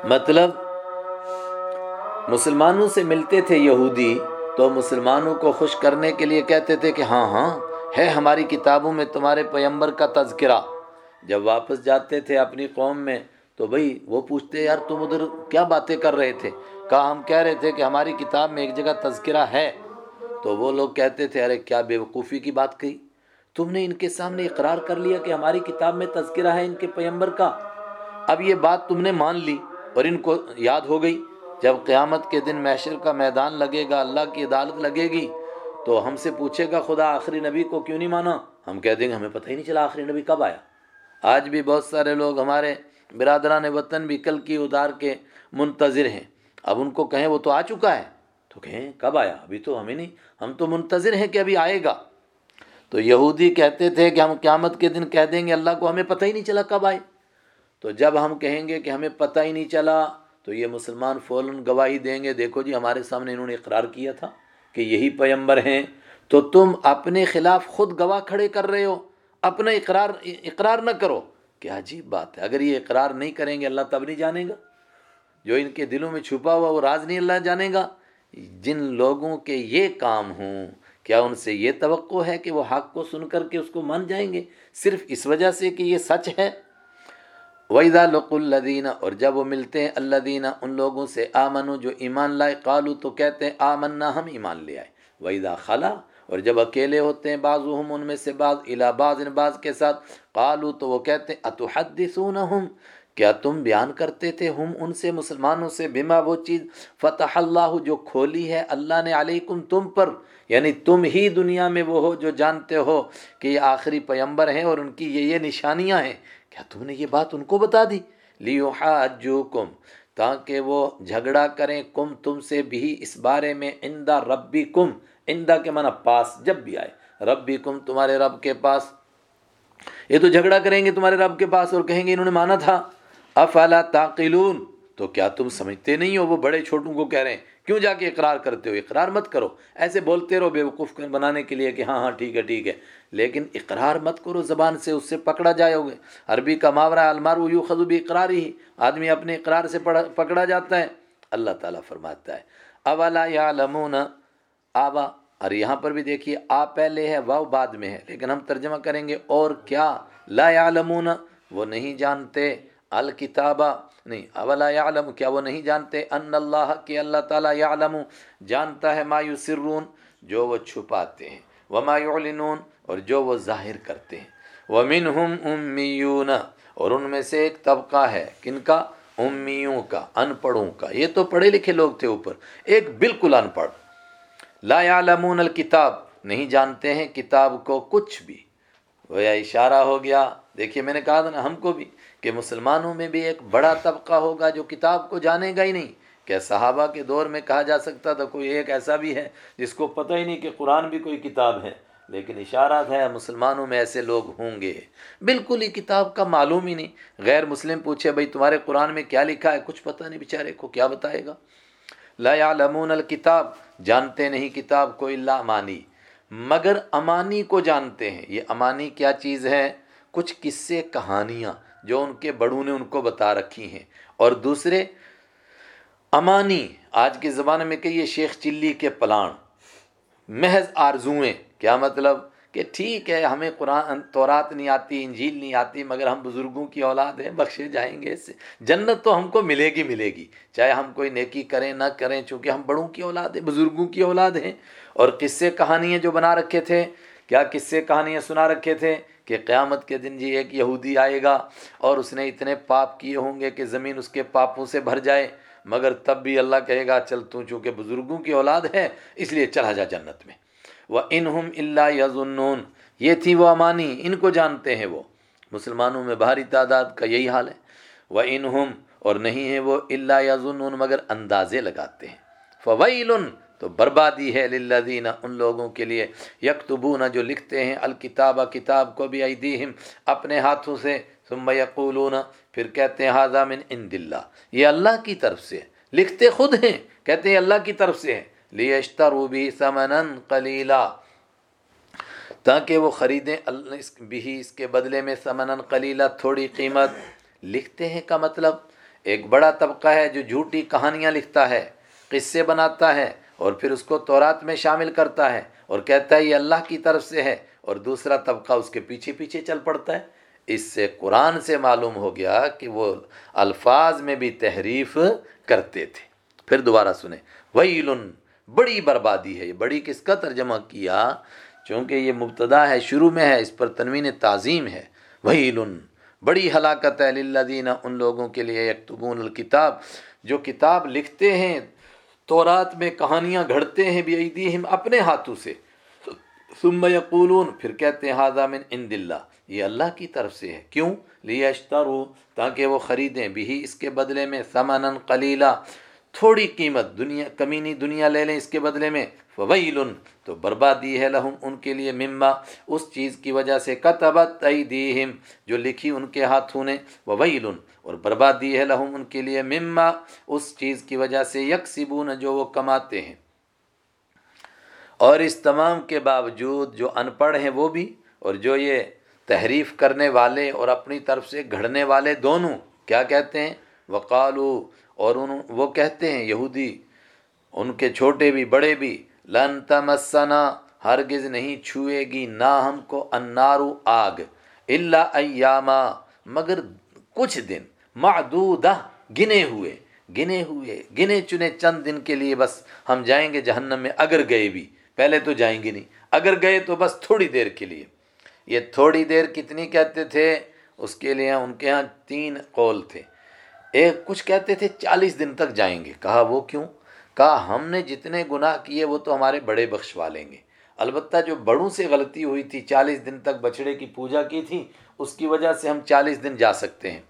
Speaker 1: مطلب مسلمانوں سے ملتے تھے یہودی تو مسلمانوں کو خوش کرنے کے لیے کہتے تھے کہ ہاں ہاں ہے ہماری کتابوں میں تمہارے پیمبر کا تذکرہ۔ جب واپس جاتے تھے اپنی قوم میں، تو بھائی وہ پوچھتے، یار تم ادھر کیا باتیں کر رہے تھے؟ کہا، ہم کہہ رہے تھے کہ ہماری کتاب میں ایک جگہ تذکرہ ہے۔ تو وہ لوگ کہتے تھے، ارے کیا بے وقوفی کی بات کہی؟ تم نے ان کے سامنے اقرار کر لیا کہ ہماری کتاب میں تذکرہ ہے ان کے پیمبر کا۔ اب یہ بات تم نے مان لی اور ان کو یاد ہو گئی۔ جب قیامت کے دن محشر کا میدان لگے گا، اللہ کی عدالت لگے گی، تو ہم سے پوچھے گا، خدا آخری نبی کو کیوں نہیں مانا؟ ہم کہہ دیں گے، ہمیں پتہ ہی نہیں چلا آخری نبی کب آیا۔ آج بھی بہت سارے لوگ ہمارے برادران وطن بھی کل کی ادار کے منتظر ہیں۔ اب ان کو کہیں وہ تو آ چکا ہے۔ تو کہیں کب آیا؟ ابھی تو ہمیں نہیں، ہم تو منتظر ہیں کہ ابھی آئے گا۔ تو یہودی کہتے تھے کہ ہم قیامت کے دن کہہ دیں گے، اللہ کو ہمیں پتہ ہی نہیں چلا کب آئے۔ تو جب ہم کہیں گے کہ ہمیں پتہ ہی نہیں چلا تو یہ مسلمان فوراً گواہی دیں گے، دیکھو جی ہمارے سامنے انہوں نے اقرار کیا تھا کہ یہی پیمبر ہیں، تو تم اپنے خلاف خود گواہ کھڑے کر رہے ہو، اپنا اقرار اقرار نہ کرو۔ کیا عجیب بات ہے، اگر یہ اقرار نہیں کریں گے اللہ تب نہیں جانے گا؟ جو ان کے دلوں میں چھپا ہوا وہ راز نہیں اللہ جانے گا؟ جن لوگوں کے یہ کام ہوں، کیا ان سے یہ توقع ہے کہ وہ حق کو سن کر کے اس کو مان جائیں گے؟ صرف اس وجہ سے کہ یہ سچ ہے؟ ویدا لق الدینہ اور جب وہ ملتے ہیں اللہ دینا ان لوگوں سے آمنو جو ایمان لائے قالو تو کہتے ہیں، آمنا، ہم ایمان لے آئے۔ ویدا خلا، اور جب اکیلے ہوتے ہیں بعض ان میں سے بعض الا بعض، ان بعض کے ساتھ قالو تو وہ کہتے ہیں اتحدثونہم کیا تم بیان کرتے تھے ہم ان سے، مسلمانوں سے، بما وہ چیز؟ فتح اللہ جو کھولی ہے، اللہ نے علیکم، تم پر۔ یعنی تم ہی دنیا میں وہ ہو جو جانتے ہو کہ یہ آخری پیمبر ہیں اور ان کی یہ یہ نشانیاں ہیں۔ کیا تم نے یہ بات ان کو بتا دی؟ لیو جو کم تاکہ وہ جھگڑا کریں کم تم سے بھی اس بارے میں اندہ ربی کم اندہ کے معنی پاس جب بھی آئے۔ ربی کم تمہارے رب کے پاس۔ یہ تو جھگڑا کریں گے تمہارے رب کے پاس اور کہیں گے انہوں نے مانا تھا۔ افلا تاقلون، تو کیا تم سمجھتے نہیں ہو وہ بڑے چھوٹوں کو کہہ رہے ہیں؟ کیوں جا کے اقرار کرتے ہو؟ اقرار مت کرو۔ ایسے بولتے رہو بے وقوف بنانے کے لیے کہ ہاں ہاں ٹھیک ہے ٹھیک ہے۔ لیکن اقرار مت کرو، زبان سے اس سے پکڑا جائے گے عربی کا محاورہ المار یو خزوبی اقرار ہی آدمی اپنے اقرار سے پکڑا جاتا ہے۔ اللہ تعالیٰ فرماتا ہے، اولا یا لمون آبا، اور یہاں پر بھی دیکھیے، آ پہلے ہے واؤ بعد میں ہے۔ لیکن ہم ترجمہ کریں گے، اور کیا؟ لا یعلمون، وہ نہیں جانتے۔ الکتابہ نہیں۔ اولا یعلم کیا وہ نہیں جانتے؟ ان اللہ کہ اللہ تعالیٰ یعلم جانتا ہے ما یسرون جو وہ چھپاتے ہیں۔ وما یعلنون اور جو وہ ظاہر کرتے ہیں۔ ومنہم امیون اور ان میں سے ایک طبقہ ہے۔ کن کا؟ امیوں کا ان پڑھوں کا۔ یہ تو پڑھے لکھے لوگ تھے اوپر۔ ایک بالکل ان پڑھ لا یعلمون الکتاب نہیں جانتے ہیں کتاب کو کچھ بھی۔ وہ اشارہ ہو گیا۔ دیکھیے میں نے کہا تھا نا، ہم کو بھی۔ کہ مسلمانوں میں بھی ایک بڑا طبقہ ہوگا جو کتاب کو جانے گا ہی نہیں۔ کہ صحابہ کے دور میں کہا جا سکتا تھا، کوئی ایک ایسا بھی ہے جس کو پتہ ہی نہیں کہ قرآن بھی کوئی کتاب ہے۔ لیکن اشارات ہے مسلمانوں میں ایسے لوگ ہوں گے۔ بالکل ہی کتاب کا معلوم ہی نہیں۔ غیر مسلم پوچھے، بھائی، تمہارے قرآن میں کیا لکھا ہے؟ کچھ پتہ نہیں بیچارے کو، کیا بتائے گا؟ لا یعلمون الکتاب، جانتے نہیں کتاب کو اللہ امانی۔ مگر امانی کو جانتے ہیں۔ یہ امانی کیا چیز ہے؟ کچھ قصے، کہانیاں۔ جو ان کے بڑوں نے ان کو بتا رکھی ہیں۔ اور دوسرے، امانی، آج کے زمانے میں کہیے شیخ چلی کے پلان، محض آرزوئیں، کیا مطلب؟ کہ ٹھیک ہے، ہمیں قرآن، تورات نہیں آتی، انجیل نہیں آتی، مگر ہم بزرگوں کی اولاد ہیں، بخشے جائیں گے اس سے۔ جنت تو ہم کو ملے گی ملے گی۔ چاہے ہم کوئی نیکی کریں، نہ کریں، چونکہ ہم بڑوں کی اولاد ہیں، بزرگوں کی اولاد ہیں۔ اور قصے کہانیاں جو بنا رکھے تھے، کیا قصے کہانیاں سنا رکھے تھے؟ کہ قیامت کے دن جی ایک یہودی آئے گا اور اس نے اتنے پاپ کیے ہوں گے کہ زمین اس کے پاپوں سے بھر جائے۔ مگر تب بھی اللہ کہے گا، چل تو چونکہ بزرگوں کی اولاد ہے، اس لیے چلا جا جنت میں۔ وہ انہم اللہ یزنون یہ تھی وہ امانی، ان کو جانتے ہیں وہ۔ مسلمانوں میں بھاری تعداد کا یہی حال ہے۔ وہ انہم اور نہیں ہے وہ اللہ یزنون مگر اندازے لگاتے ہیں۔ فویل تو بربادی ہے للذین ان لوگوں کے لیے یکتبون جو لکھتے ہیں، الکتابہ، کتاب کو بھی ایدیہم اپنے ہاتھوں سے، ثم یقولون، پھر کہتے ہیں حاضہ من عند اللہ. یہ اللہ کی طرف سے لکھتے خود ہیں، کہتے ہیں اللہ کی طرف سے ہے لیشتروا بھی ثمنا قلیلا تاکہ وہ خریدیں بھی اس کے بدلے میں ثمنا قلیلا، تھوڑی قیمت۔ لکھتے ہیں کا مطلب ایک بڑا طبقہ ہے جو جھوٹی کہانیاں لکھتا ہے، قصے بناتا ہے اور پھر اس کو تورات میں شامل کرتا ہے اور کہتا ہے یہ اللہ کی طرف سے ہے اور دوسرا طبقہ اس کے پیچھے پیچھے چل پڑتا ہے۔ اس سے قرآن سے معلوم ہو گیا کہ وہ الفاظ میں بھی تحریف کرتے تھے۔ پھر دوبارہ سنیں۔ وہی بڑی بربادی ہے، یہ بڑی کس کا ترجمہ کیا؟ چونکہ یہ مبتدا ہے، شروع میں ہے، اس پر تنوین تعظیم ہے۔ وہی بڑی ہلاکت ہے للذین، ان لوگوں کے لیے یکتبون الکتاب، جو کتاب لکھتے ہیں تورات میں کہانیاں گھڑتے ہیں بھی اپنے ہاتھوں سے۔ ثم یقولون، پھر کہتے ہیں من عند اللہ۔ یہ اللہ کی طرف سے ہے۔ کیوں؟ لیشترو تاکہ وہ خریدیں۔ بھی اس کے بدلے میں ثمنا قلیلا۔ تھوڑی قیمت دنیا، کمینی دنیا لے لیں اس کے بدلے میں۔ فویل تو بربادی ہے لہم ان کے لیے مما۔ اس چیز کی وجہ سے کتبت ایدیہم، جو لکھی ان کے ہاتھوں نے۔ وویل اور بربادی ہے لہم ان کے لیے مما۔ اس چیز کی وجہ سے یکسبون، جو وہ کماتے ہیں۔ اور اس تمام کے باوجود جو ان پڑھ ہیں وہ بھی، اور جو یہ تحریف کرنے والے اور اپنی طرف سے گھڑنے والے دونوں، کیا کہتے ہیں؟ وقالو، اور ان وہ کہتے ہیں یہودی، ان کے چھوٹے بھی، بڑے بھی، لن تمسنا، ہرگز نہیں چھوئے گی نہ ہم کو انارو آگ اللہ ایاما، مگر کچھ دن، معدودہ، گنے ہوئے گنے ہوئے، گنے چنے چند دن کے لیے بس ہم جائیں گے جہنم میں اگر گئے بھی۔ پہلے تو جائیں گے نہیں، اگر گئے تو بس تھوڑی دیر کے لیے۔ یہ تھوڑی دیر کتنی کہتے تھے؟ اس کے لیے ان کے ہاں تین قول تھے۔ ایک کچھ کہتے تھے، چالیس دن تک جائیں گے۔ کہا، وہ کیوں؟ کہا، ہم نے جتنے گناہ کیے، وہ تو ہمارے بڑے بخشوا لیں گے۔ البتہ جو بڑوں سے غلطی ہوئی تھی، چالیس دن تک بچڑے کی پوجا کی تھی، اس کی وجہ سے ہم چالیس دن جا سکتے ہیں۔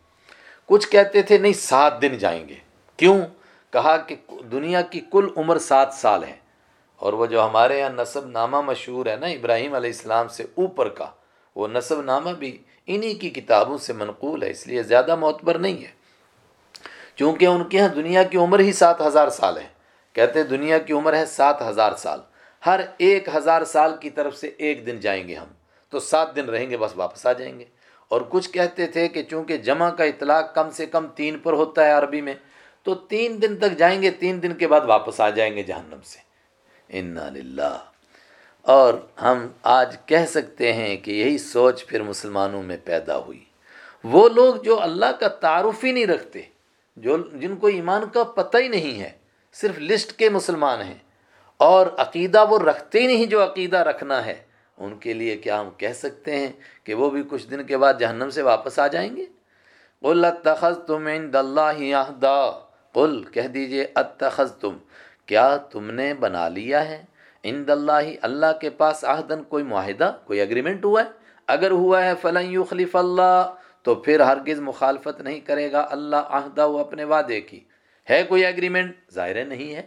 Speaker 1: کچھ کہتے تھے، نہیں، سات دن جائیں گے۔ کیوں؟ کہا کہ دنیا کی کل عمر سات سال ہے۔ اور وہ جو ہمارے یہاں نصب نامہ مشہور ہے نا، ابراہیم علیہ السلام سے اوپر کا، وہ نصب نامہ بھی انہی کی کتابوں سے منقول ہے، اس لیے زیادہ معتبر نہیں ہے۔ چونکہ ان کے یہاں دنیا کی عمر ہی سات ہزار سال ہے۔ کہتے دنیا کی عمر ہے سات ہزار سال۔ ہر ایک ہزار سال کی طرف سے ایک دن جائیں گے ہم۔ تو سات دن رہیں گے، بس واپس آ جائیں گے۔ اور کچھ کہتے تھے کہ چونکہ جمع کا اطلاق کم سے کم تین پر ہوتا ہے عربی میں، تو تین دن تک جائیں گے، تین دن کے بعد واپس آ جائیں گے جہنم سے۔ انا للہ اور ہم آج کہہ سکتے ہیں کہ یہی سوچ پھر مسلمانوں میں پیدا ہوئی۔ وہ لوگ جو اللہ کا تعارف ہی نہیں رکھتے جو جن کو ایمان کا پتہ ہی نہیں ہے، صرف لسٹ کے مسلمان ہیں۔ اور عقیدہ وہ رکھتے ہی نہیں جو عقیدہ رکھنا ہے۔ ان کے لیے کیا ہم کہہ سکتے ہیں کہ وہ بھی کچھ دن کے بعد جہنم سے واپس آ جائیں گے؟ قل اتخذ تم عند اللہ عہدا۔ قل کہہ دیجیے اتخذ تم کیا تم نے بنا لیا ہے؟ عند اللہ اللہ کے پاس عہدن کوئی معاہدہ، کوئی اگریمنٹ ہوا ہے؟ اگر ہوا ہے، فلن یخلف اللہ۔ تو پھر ہرگز مخالفت نہیں کرے گا اللہ عہدہ وہ اپنے وعدے کی۔ ہے کوئی اگریمنٹ ظاہر نہیں ہے۔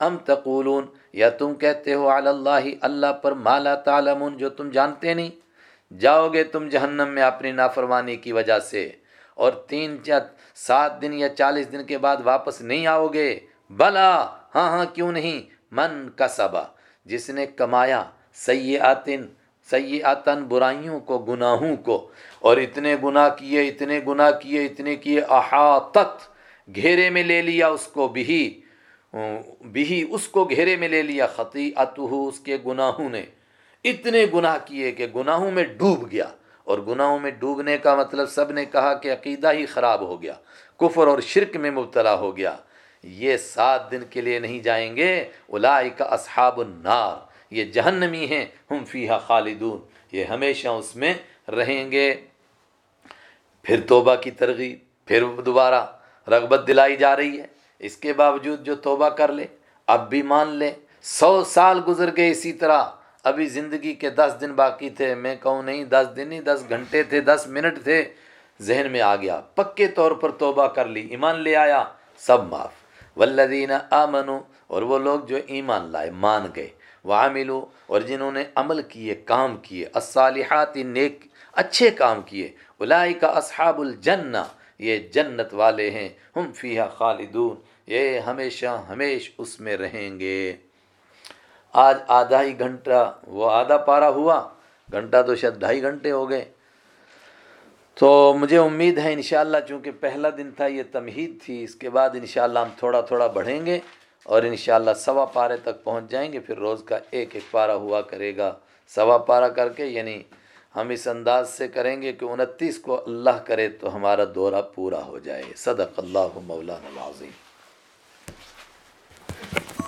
Speaker 1: ام تقولون، یا تم کہتے ہو علی اللہ اللہ پر مالا تعلمون، جو تم جانتے نہیں۔ جاؤ گے تم جہنم میں اپنی نافرمانی کی وجہ سے۔ اور تین یا سات دن یا چالیس دن کے بعد واپس نہیں آؤ گے۔ بلا ہاں ہاں کیوں نہیں؟ من کا جس نے کمایا سیاتن سیاتن برائیوں کو، گناہوں کو۔ اور اتنے گناہ کیے، اتنے گناہ کیے، اتنے کیے احاطت گھیرے میں لے لیا اس کو بھی بھی اس کو گھیرے میں لے لیا خطی اس کے گناہوں نے۔ اتنے گناہ کیے کہ گناہوں میں ڈوب گیا۔ اور گناہوں میں ڈوبنے کا مطلب سب نے کہا کہ عقیدہ ہی خراب ہو گیا۔ کفر اور شرک میں مبتلا ہو گیا۔ یہ سات دن کے لیے نہیں جائیں گے۔ اولائک اصحاب النار۔ یہ جہنمی ہیں، ہم فیہا خالدون۔ یہ ہمیشہ اس میں رہیں گے۔ پھر توبہ کی ترغیب، پھر دوبارہ رغبت دلائی جا رہی ہے۔ اس کے باوجود جو توبہ کر لے، اب بھی مان لے۔ سو سال گزر گئے اسی طرح۔ ابھی زندگی کے دس دن باقی تھے۔ میں کہوں نہیں، دس دن نہیں دس گھنٹے تھے، دس منٹ تھے۔ ذہن میں آ گیا۔ پکے طور پر توبہ کر لی، ایمان لے آیا۔ سب معاف۔ ولدین آمنو اور وہ لوگ جو ایمان لائے، مان گئے۔ وہ اور جنہوں نے عمل کیے، کام کیے، الصالحات نیک، اچھے کام کیے اولئک اصحاب الجنہ، یہ جنت والے ہیں، ہم فیہا خالدون، یہ ہمیشہ، ہمیش اس میں رہیں گے۔ آج آدھا ہی گھنٹہ، وہ آدھا پارا ہوا، گھنٹہ تو شاید ڈھائی گھنٹے ہو گئے۔ تو مجھے امید ہے انشاءاللہ، چونکہ پہلا دن تھا، یہ تمہید تھی، اس کے بعد انشاءاللہ ہم تھوڑا تھوڑا بڑھیں گے۔ اور انشاءاللہ سوا پارے تک پہنچ جائیں گے، پھر روز کا ایک ایک پارہ ہوا کرے گا۔ سوا پارہ کر کے یعنی ہم اس انداز سے کریں گے کہ انتیس کو اللہ کرے تو ہمارا دورہ پورا ہو جائے۔ صدق اللہ مولانا العظیم۔